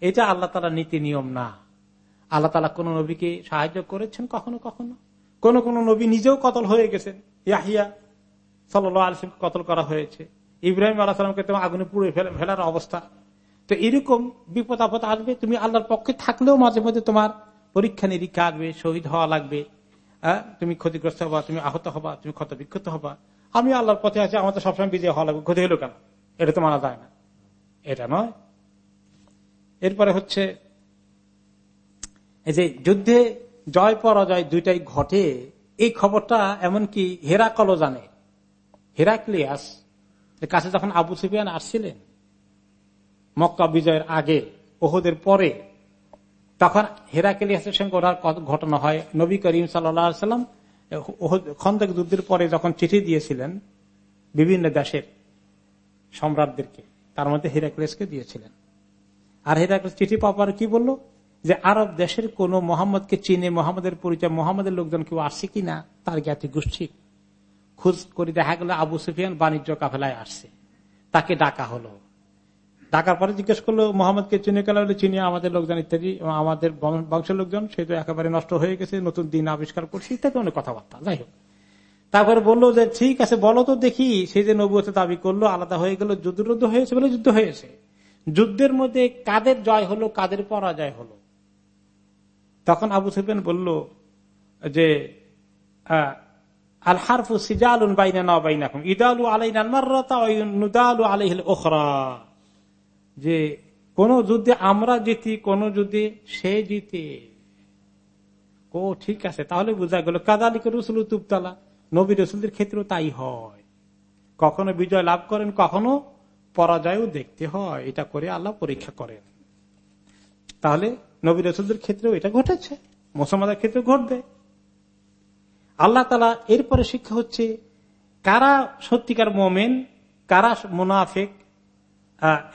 এটা আল্লাহ তালা নীতি নিয়ম না। আল্লাহ তালা কোন নবীকে সাহায্য করেছেন কখনো কখনো? কোন কোন নবী নিজেও কতল হয়ে গেছেন? ইয়াহিয়া সাল্লাহ আলসিমকে কতল করা হয়েছে। ইব্রাহিম আল্লাহ সালামকে তোমার আগুনে পুড়ে ফেলার অবস্থা। তো এরকম বিপদ আপদ আসবে, তুমি আল্লাহর পক্ষে থাকলেও মাঝে মধ্যে তোমার পরীক্ষা নিরীক্ষা আসবে, শহীদ হওয়া লাগবে। তুমি ক্ষতিগ্রস্ত হবা, তুমি আহত হবা, তুমি ক্ষত বিক্ষত হবা। আমি আল্লাহর পথে আছি আমাদের সবসময় বিজয় হওয়া লাগবে। ক্ষতি হলো কেন? এটা তো মানা যায় না। এটা নয়। এরপরে হচ্ছে, এই যে যুদ্ধে জয় পরাজয় দুইটাই ঘটে, এই খবরটা এমনকি হেরাকলও জানে। হেরাক্লিয়াস কাছে যখন আবু সুফিয়ান আসছিলেন, মক্কা বিজয়ের আগে, ওহদের পরে, তখন হেরাকেলিয়াসের সঙ্গে ওনার ঘটনা হয়। নবী করিম সাল্লাম খন্দক যুদ্ধের পরে যখন চিঠি দিয়েছিলেন, বিভিন্ন দেশের সম্রাটদেরকে, তার মধ্যে হেরাক্লেসকে দিয়েছিলেন। আর হেরাক্লেস চিঠি পাওয়ার কি বলল? যে আরব দেশের কোন মোহাম্মদকে চিনে, মোহাম্মদের পরিচয়, মোহাম্মদের লোকজন কেউ আসছে কিনা, তার জ্ঞাতি গোষ্ঠী। খোঁজ করে দেখা গেল আবু সুফিয়ান বাণিজ্য কাফেলায় আসছে। তাকে ডাকা হলো। ডাকার পরে জিজ্ঞেস করল, মোহাম্মদকে চিনে গেল চিনি আমাদের লোকজন ইত্যাদি, আমাদের বংশের লোকজন, সে তো একেবারে নষ্ট হয়ে গেছে, নতুন দিন আবিষ্কার করছে, ইত্যাদি অনেক কথাবার্তা। যাই হোক। তারপরে বলল যে, ঠিক আছে, বলো তো দেখি। সেই যে নবুয়তে দাবি করল, আলাদা হয়ে গেল যুদ্ধ হয়েছে বলে যুদ্ধ হয়েছে। যুদ্ধের মধ্যে কাদের জয় হলো, কাদের পরাজয় হলো? তখন আবু সুফেন বলল যে আল হারফু সিজালুন বাইনা না বাইনা ওখরা যে, কোন যুদ্ধে আমরা জিতি, কোন যুদ্ধে সে জিতে। ও, ঠিক আছে, তাহলে বোঝা গেল, কাদালিকে রসুল তুবতালা, নবী রসুলদের ক্ষেত্রেও তাই হয়। কখনো বিজয় লাভ করেন, কখনো পরাজয়ও দেখতে হয়, এটা করে আল্লাহ পরীক্ষা করেন। তাহলে নবী রসুলদের ক্ষেত্রেও এটা ঘটেছে, মুসলমানদের ক্ষেত্রে ঘটবে। আল্লাহ তালা এরপরে শিক্ষা হচ্ছে, কারা সত্যিকার মোমেন, কারা মুনাফেক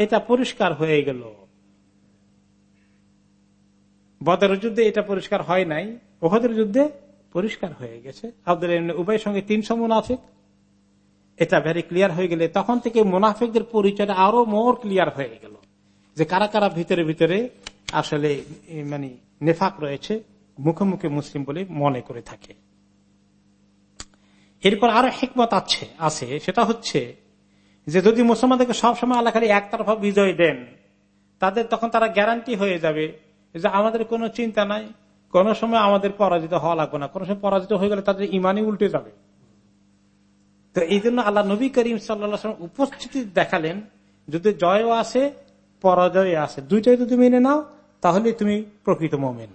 এটা পরিষ্কার হয়ে গেল। বদের যুদ্ধে এটা পরিষ্কার হয় নাই, ওহদের যুদ্ধে পরিষ্কার হয়ে গেছে। আব্দুল উভয়ের সঙ্গে তিনশো মুনাফিক এটা ভেরি ক্লিয়ার হয়ে গেলে তখন থেকে মুনাফিকদের পরিচয়টা আরও মোর ক্লিয়ার হয়ে গেল। যে কারা কারা ভিতরে ভিতরে আসলে মানে নেফাক রয়েছে, মুখে মুখে মুসলিম বলে মনে করে থাকে। এরপর আরও হেকমত আছে আছে। সেটা হচ্ছে যে যদি মুসলমানদেরকে সবসময় আল্লাহ একতরফা বিজয় দেন, তাদের তখন তারা গ্যারান্টি হয়ে যাবে যে আমাদের কোনো চিন্তা নাই, কোন সময় আমাদের পরাজিত হওয়া লাগবে না। কোন সময় পরাজিত হয়ে গেলে তাদের ইমানই উল্টে যাবে। তো এই জন্য আল্লাহ নবী করিম সাল্লাম উপস্থিতি দেখালেন, যদি জয়ও আসে পরাজয় আসে। দুইটাই যদি মেনে নাও, তাহলে তুমি প্রকৃত মোমেন।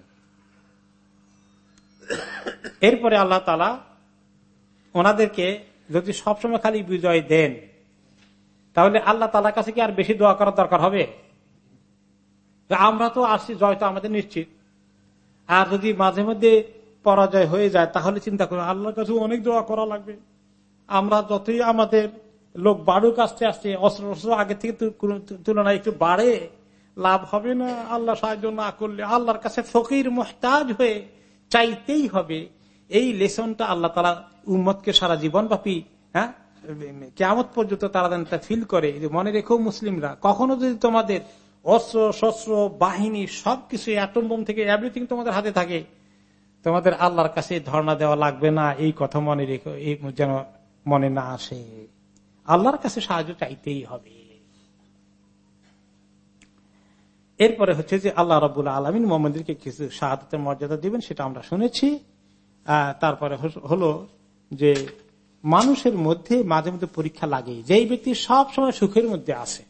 এরপরে আল্লাহ তালা ওনাদেরকে যদি সবসময় খালি বিজয় দেন, তাহলে আল্লাহ তালার কাছে কি আর বেশি দোয়া করার দরকার হবে? আমরা তো আসছি, জয় তো আমাদের নিশ্চিত। আর যদি মাঝে মধ্যে পরাজয় হয়ে যায়, তাহলে চিন্তা করো আল্লাহর কাছে অনেক দোয়া করা লাগবে। আমরা যতই আমাদের লোক বাড়ুক, আসতে আসতে অস্ত্র অস্ত্র আগে থেকে তুলনায় একটু বাড়ে, লাভ হবে না। আল্লাহ সাহায্য না করলে আল্লাহর কাছে ফকির, মোহতাজ হয়ে চাইতেই হবে। এই লেসনটা আল্লাহ তালা উম্মতকে সারা জীবন ব্যাপী হ্যাঁ কেমত পর্যন্ত তারা যেন ফিল করে। মনে রেখো মুসলিমরা, কখনো যদি তোমাদের অস্ত্র, শস্ত্র, বাহিনী সবকিছু অ্যাটম বোম থেকে এভরিথিং তোমাদের হাতে থাকে, তোমাদের আল্লাহর কাছে ধর্ণা দেওয়া লাগবে না। এই কথা মনে রেখো। এই যেন মনে না আসে। আল্লাহর কাছে সাহায্য চাইতেই হবে। এরপরে হচ্ছে যে আল্লাহ রবুল্লা আলমিন মোহাম্মদকে কিছু শাহাদতের মর্যাদা দিবেন, সেটা আমরা শুনেছি। তারপরে হলো যে মানুষের মধ্যে মাঝে মধ্যে পরীক্ষা লাগে যেই ব্যক্তি সব সময় সুখের মধ্যে আছে,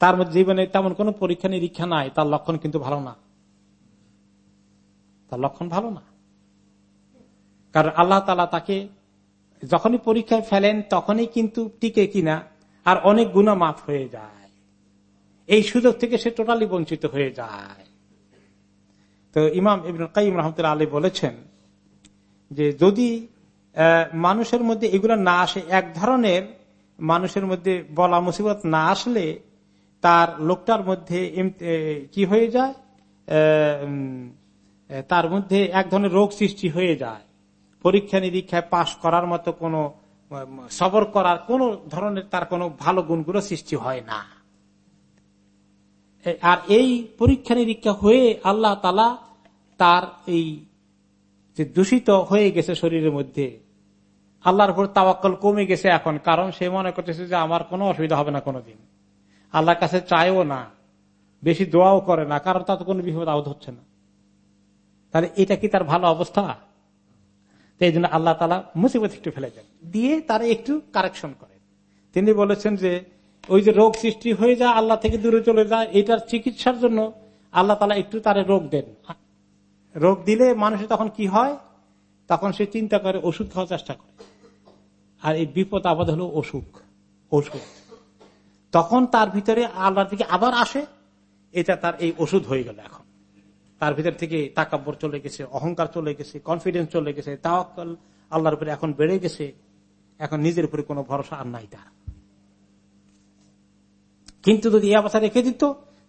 তার মধ্যে জীবনে তেমন কোন পরীক্ষা নিরীক্ষা নাই, তার লক্ষণ কিন্তু ভালো না। তার লক্ষণ ভালো না। কারণ আল্লাহ তালা তাকে যখনই পরীক্ষায় ফেলেন, তখনই কিন্তু টিকে কিনা, আর অনেক গুণা মাফ হয়ে যায়। এই সুযোগ থেকে সে টোটালি বঞ্চিত হয়ে যায়। তো ইমাম ইবিন কাইম রহমতুল্লাহ আলী বলেছেন যে, যদি মানুষের মধ্যে এগুলো না আসে, এক ধরনের মানুষের মধ্যে বলা মুসিবত না আসলে তার লোকটার মধ্যে কি হয়ে যায়? তার মধ্যে এক ধরনের রোগ সৃষ্টি হয়ে যায়। পরীক্ষা নিরীক্ষায় পাশ করার মতো কোন সবর করার কোন ধরনের তার কোনো ভালো গুণগুলো সৃষ্টি হয় না। আর এই পরীক্ষা নিরীক্ষা হয়ে আল্লাহ তালা তার এই যে দূষিত হয়ে গেছে শরীরের মধ্যে, আল্লাহর উপর তাওয়াক্কল কমে গেছে এখন, কারণ সে মনে করতেছে যে আমার কোনো অসুবিধা হবে না কোনোদিন। আল্লাহর কাছে চায়ও না, বেশি দোয়াও করে না, কারণ তাতে কোনো বিপদ আহত হচ্ছে না। তাহলে এটা কি তার ভালো অবস্থা? এই জন্য আল্লাহ তালা মুসিবত একটু ফেলে দেন। দিয়ে তারা একটু কারেকশন করেন। তিনি বলেছেন যে, ওই যে রোগ সৃষ্টি হয়ে যায় আল্লাহ থেকে দূরে চলে যায় এটার চিকিৎসার জন্য আল্লাহ তালা একটু তার রোগ দেন। রোগ দিলে মানুষের তখন কি হয়? তখন সে চিন্তা করে, ওষুধ খাওয়ার চেষ্টা করে। আর এই বিপদ আবাদ হলো অসুখ, ওষুধ। তখন তার ভিতরে আল্লাহর দিকে আবার আসে, এটা তার এই ওষুধ হয়ে গেল এখন। তার ভিতর থেকে তাকাব্বর চলে গেছে, অহংকার চলে গেছে কনফিডেন্স চলে গেছে, তাওয়াক্কাল আল্লাহর উপরে এখন বেড়ে গেছে, এখন নিজের উপরে কোনো ভরসা আর নাই তার। কিন্তু যদি এই অবস্থা রেখে দিত,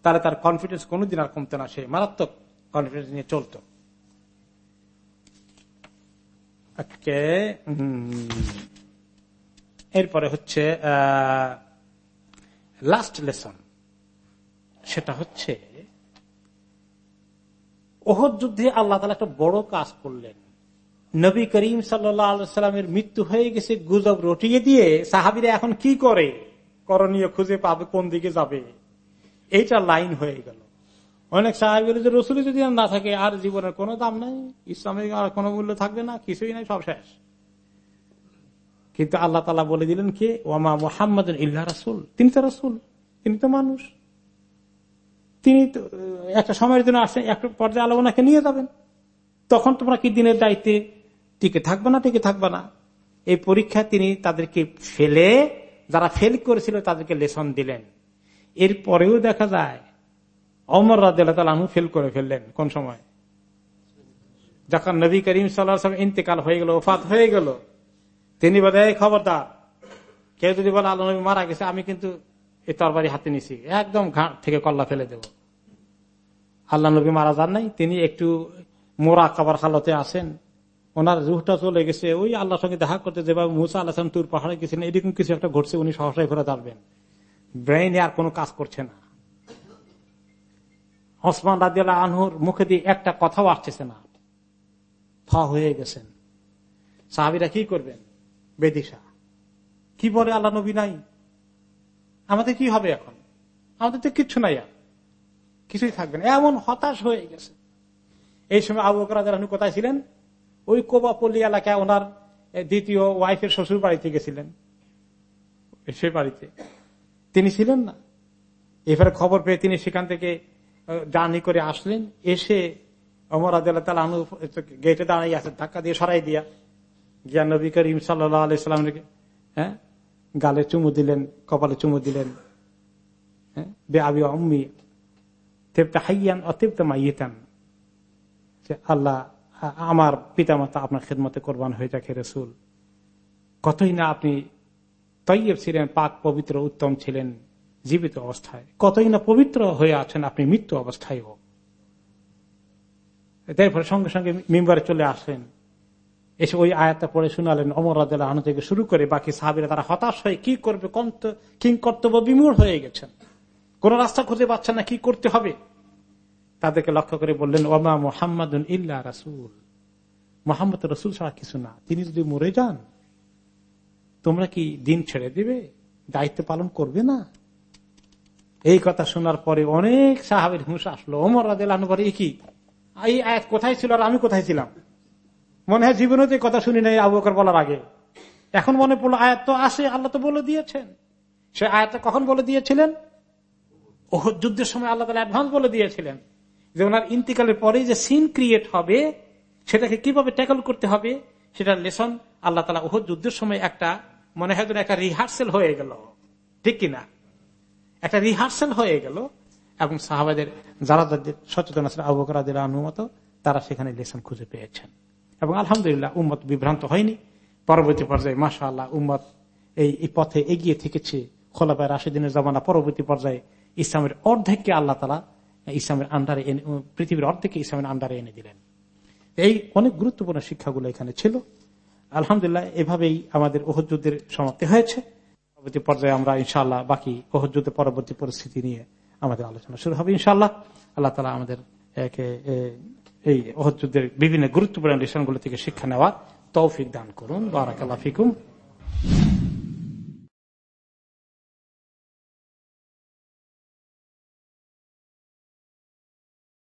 তাহলে তার কনফিডেন্স কোনোদিন আর কমতো না, সে মারাত্মক কনফিডেন্স নিয়ে চলত। এরপরে হচ্ছে লাস্ট লেসন সেটা হচ্ছে ওহদ যুদ্ধে আল্লাহ তালা একটা বড় কাজ করলেন। নবী করিম সাল্লামের মৃত্যু হয়ে গেছে, গুজব রটিয়ে দিয়ে সাহাবিরা এখন কি করে? করণীয় খুঁজে পাবে, কোন দিকে যাবে? এইটা লাইন হয়ে গেল। অনেক সাহাবি যে, রসুলি যদি না থাকে, আর জীবনের কোনো দাম নাই, ইসলামের আর কোনো মূল্য থাকবে না, কিছুই নাই, সব শেষ। কিন্তু আল্লাহ তালা বলে দিলেন কে? ওমা মোহাম্মদ ইল্লা রাসুল। তিনি তো রাসুল, তিনি তো মানুষ। তিনি একটা সময়ের জন্য আসেন একটা পর্যায়ে আলোচনাকে নিয়ে যাবেন। তখন তোমরা কি দিনের দায়িত্বে টিকে থাকবে না, টিকে থাকবে না? এই পরীক্ষা তিনি তাদেরকে ফেলে, যারা ফেল করেছিল, তাদেরকে লেসন দিলেন। এর পরেও দেখা যায় অমর রাজু ফেল করে ফেললেন। কোন সময়? যখন নবী করিম সাল্লাহ ইন্তেকাল হয়ে গেল, ওফাত হয়ে গেল, তিনি বলে খবরদার, কেউ যদি বলে, আল্লাহ নবী মারা গেছে, আমি কিন্তু এই তরবারি হাতে নিছি। একদম ঘাট থেকে কল্লা ফেলে দেব। আল্লাহ নবী মারা যান নাই, তিনি একটু মোরা কাবার হালতে আসেন। ওনার রুহটা চলে গেছে। ওই আল্লাহর সঙ্গে দেখা করতে যেভাবে মুসা আল্লাহ তুর পাহাড়ে গেছেন, এরকম কিছু একটা ঘটছে, উনি সহসায় করে দাঁড়বেন। ব্রেইনে আর কোনো কাজ করছে না। ওসমান রাজিয়াল আনহুর মুখে দিয়ে একটা কথাও আসতেছে না। ফা হয়ে গেছেন। সাহাবিরা কি করবেন? বেদিশা। কি বলে আল্লাহ নবী নাই? আমাদের কি হবে এখন? আমাদের তো কিচ্ছু নাই আর। কিছুই থাকবে না। এমন হতাশ হয়ে গেছে। এই সময় আবু বকর কোথায় ছিলেন? ওই কোবাপল্লী এলাকায় ওনার দ্বিতীয় ওয়াইফের শ্বশুর বাড়িতে গেছিলেন সে বাড়িতে। তিনি ছিলেন না। এবারে খবর পেয়ে তিনি সেখান থেকে জার্নি করে আসলেন। এসে অমর আদাল্লাহ গেটে দাঁড়িয়ে আছে, ধাক্কা দিয়ে সরাই দিয়া। গিয়া নবী করিম সাল্লাম হ্যাঁ? গালে চুমু দিলেন, কপালে চুমু দিলেন। হ্যাঁ? আল্লাহ আমার পিতামাতা আপনার খেদমতে কোরবান হয়ে যাকে রসুল। কতই না আপনি তৈয়ব ছিলেন, পাক পবিত্র উত্তম ছিলেন, জীবিত অবস্থায়। কতই না পবিত্র হয়ে আছেন আপনি মৃত্যু অবস্থায়ও। তারপরে সঙ্গে সঙ্গে মেম্বারে চলে আসেন। এসে ওই আয়াতটা পড়ে শুনালেন অমর আনু থেকে শুরু করে বাকি সাহাবিরা তারা হতাশ হয়ে কি করবে কিং কর্তব্য বিমূর হয়ে গেছেন। কোন রাস্তা খুঁজে পাচ্ছেন না কি করতে হবে। তাদেরকে লক্ষ্য করে বললেন, ওমা মোহাম্মদ ইল্লা রাসুল। মোহাম্মদ রসুল ছাড়া কিছু না। তিনি যদি মরে যান, তোমরা কি দিন ছেড়ে দিবে? দায়িত্ব পালন করবে না? এই কথা শোনার পরে অনেক সাহাবের হুঁশ আসলো। রাজেল আনুবারে কি? এই আয়াত কোথায় ছিল আর আমি কোথায় ছিলাম? মনে হয় জীবনে তো কথা শুনি নাই আবু বকর বলার আগে। এখন মনে পড়ল, আয়াত তো আসে আল্লাহ তো বলে দিয়েছেন। সে আয়াতটা কখন বলে দিয়েছিলেন? ওহদ যুদ্ধের সময় আল্লাহ তালা অ্যাডভান্স বলে দিয়েছিলেন যে ওনার ইন্তিকালের পরে যে সিন ক্রিয়েট হবে, সেটাকে কীভাবে ট্যাকল করতে হবে, সেটার লেসন আল্লাহ তালা ওহদ যুদ্ধের সময় একটা, মনে হয় একটা রিহার্সেল হয়ে গেল। ঠিক কিনা? একটা রিহার্সেল হয়ে গেল এবং সাহাবাদের, যারা যাদের সচেতন আছে আবকারাদের অনুমত তারা সেখানে লেসন খুঁজে পেয়েছেন। এবং আলহামদুলিল্লাহ উম্মত বিভ্রান্ত হয়নি। পরবর্তী পর্যায়ে মাসা আল্লাহ উম্মত এই পথে এগিয়ে থেকেছে খোলাপায় রাশিদিনের জমানা। পরবর্তী পর্যায়ে ইসলামের অর্ধেককে আল্লাহ তালা ইসলামের আন্ডারে এনে, পৃথিবীর অর্ধেককে ইসলামের আন্ডারে এনে দিলেন। এই অনেক গুরুত্বপূর্ণ শিক্ষাগুলো এখানে ছিল। আলহামদুলিল্লাহ, এভাবেই আমাদের ওহদ যুদ্ধের সমাপ্তি হয়েছে। পরবর্তী পর্যায়ে আমরা ইনশাল্লাহ বাকি ওহদ যুদ্ধের পরবর্তী পরিস্থিতি নিয়ে আমাদের আলোচনা শুরু হবে ইনশাল্লাহ আল্লাহ তালা আমাদের এই অহযুদ্ধের বিভিন্ন গুরুত্বপূর্ণ লেশনগুলো থেকে শিক্ষা নেওয়া তৌফিক দান করুন। বারাকাল্লাহ ফিকুম।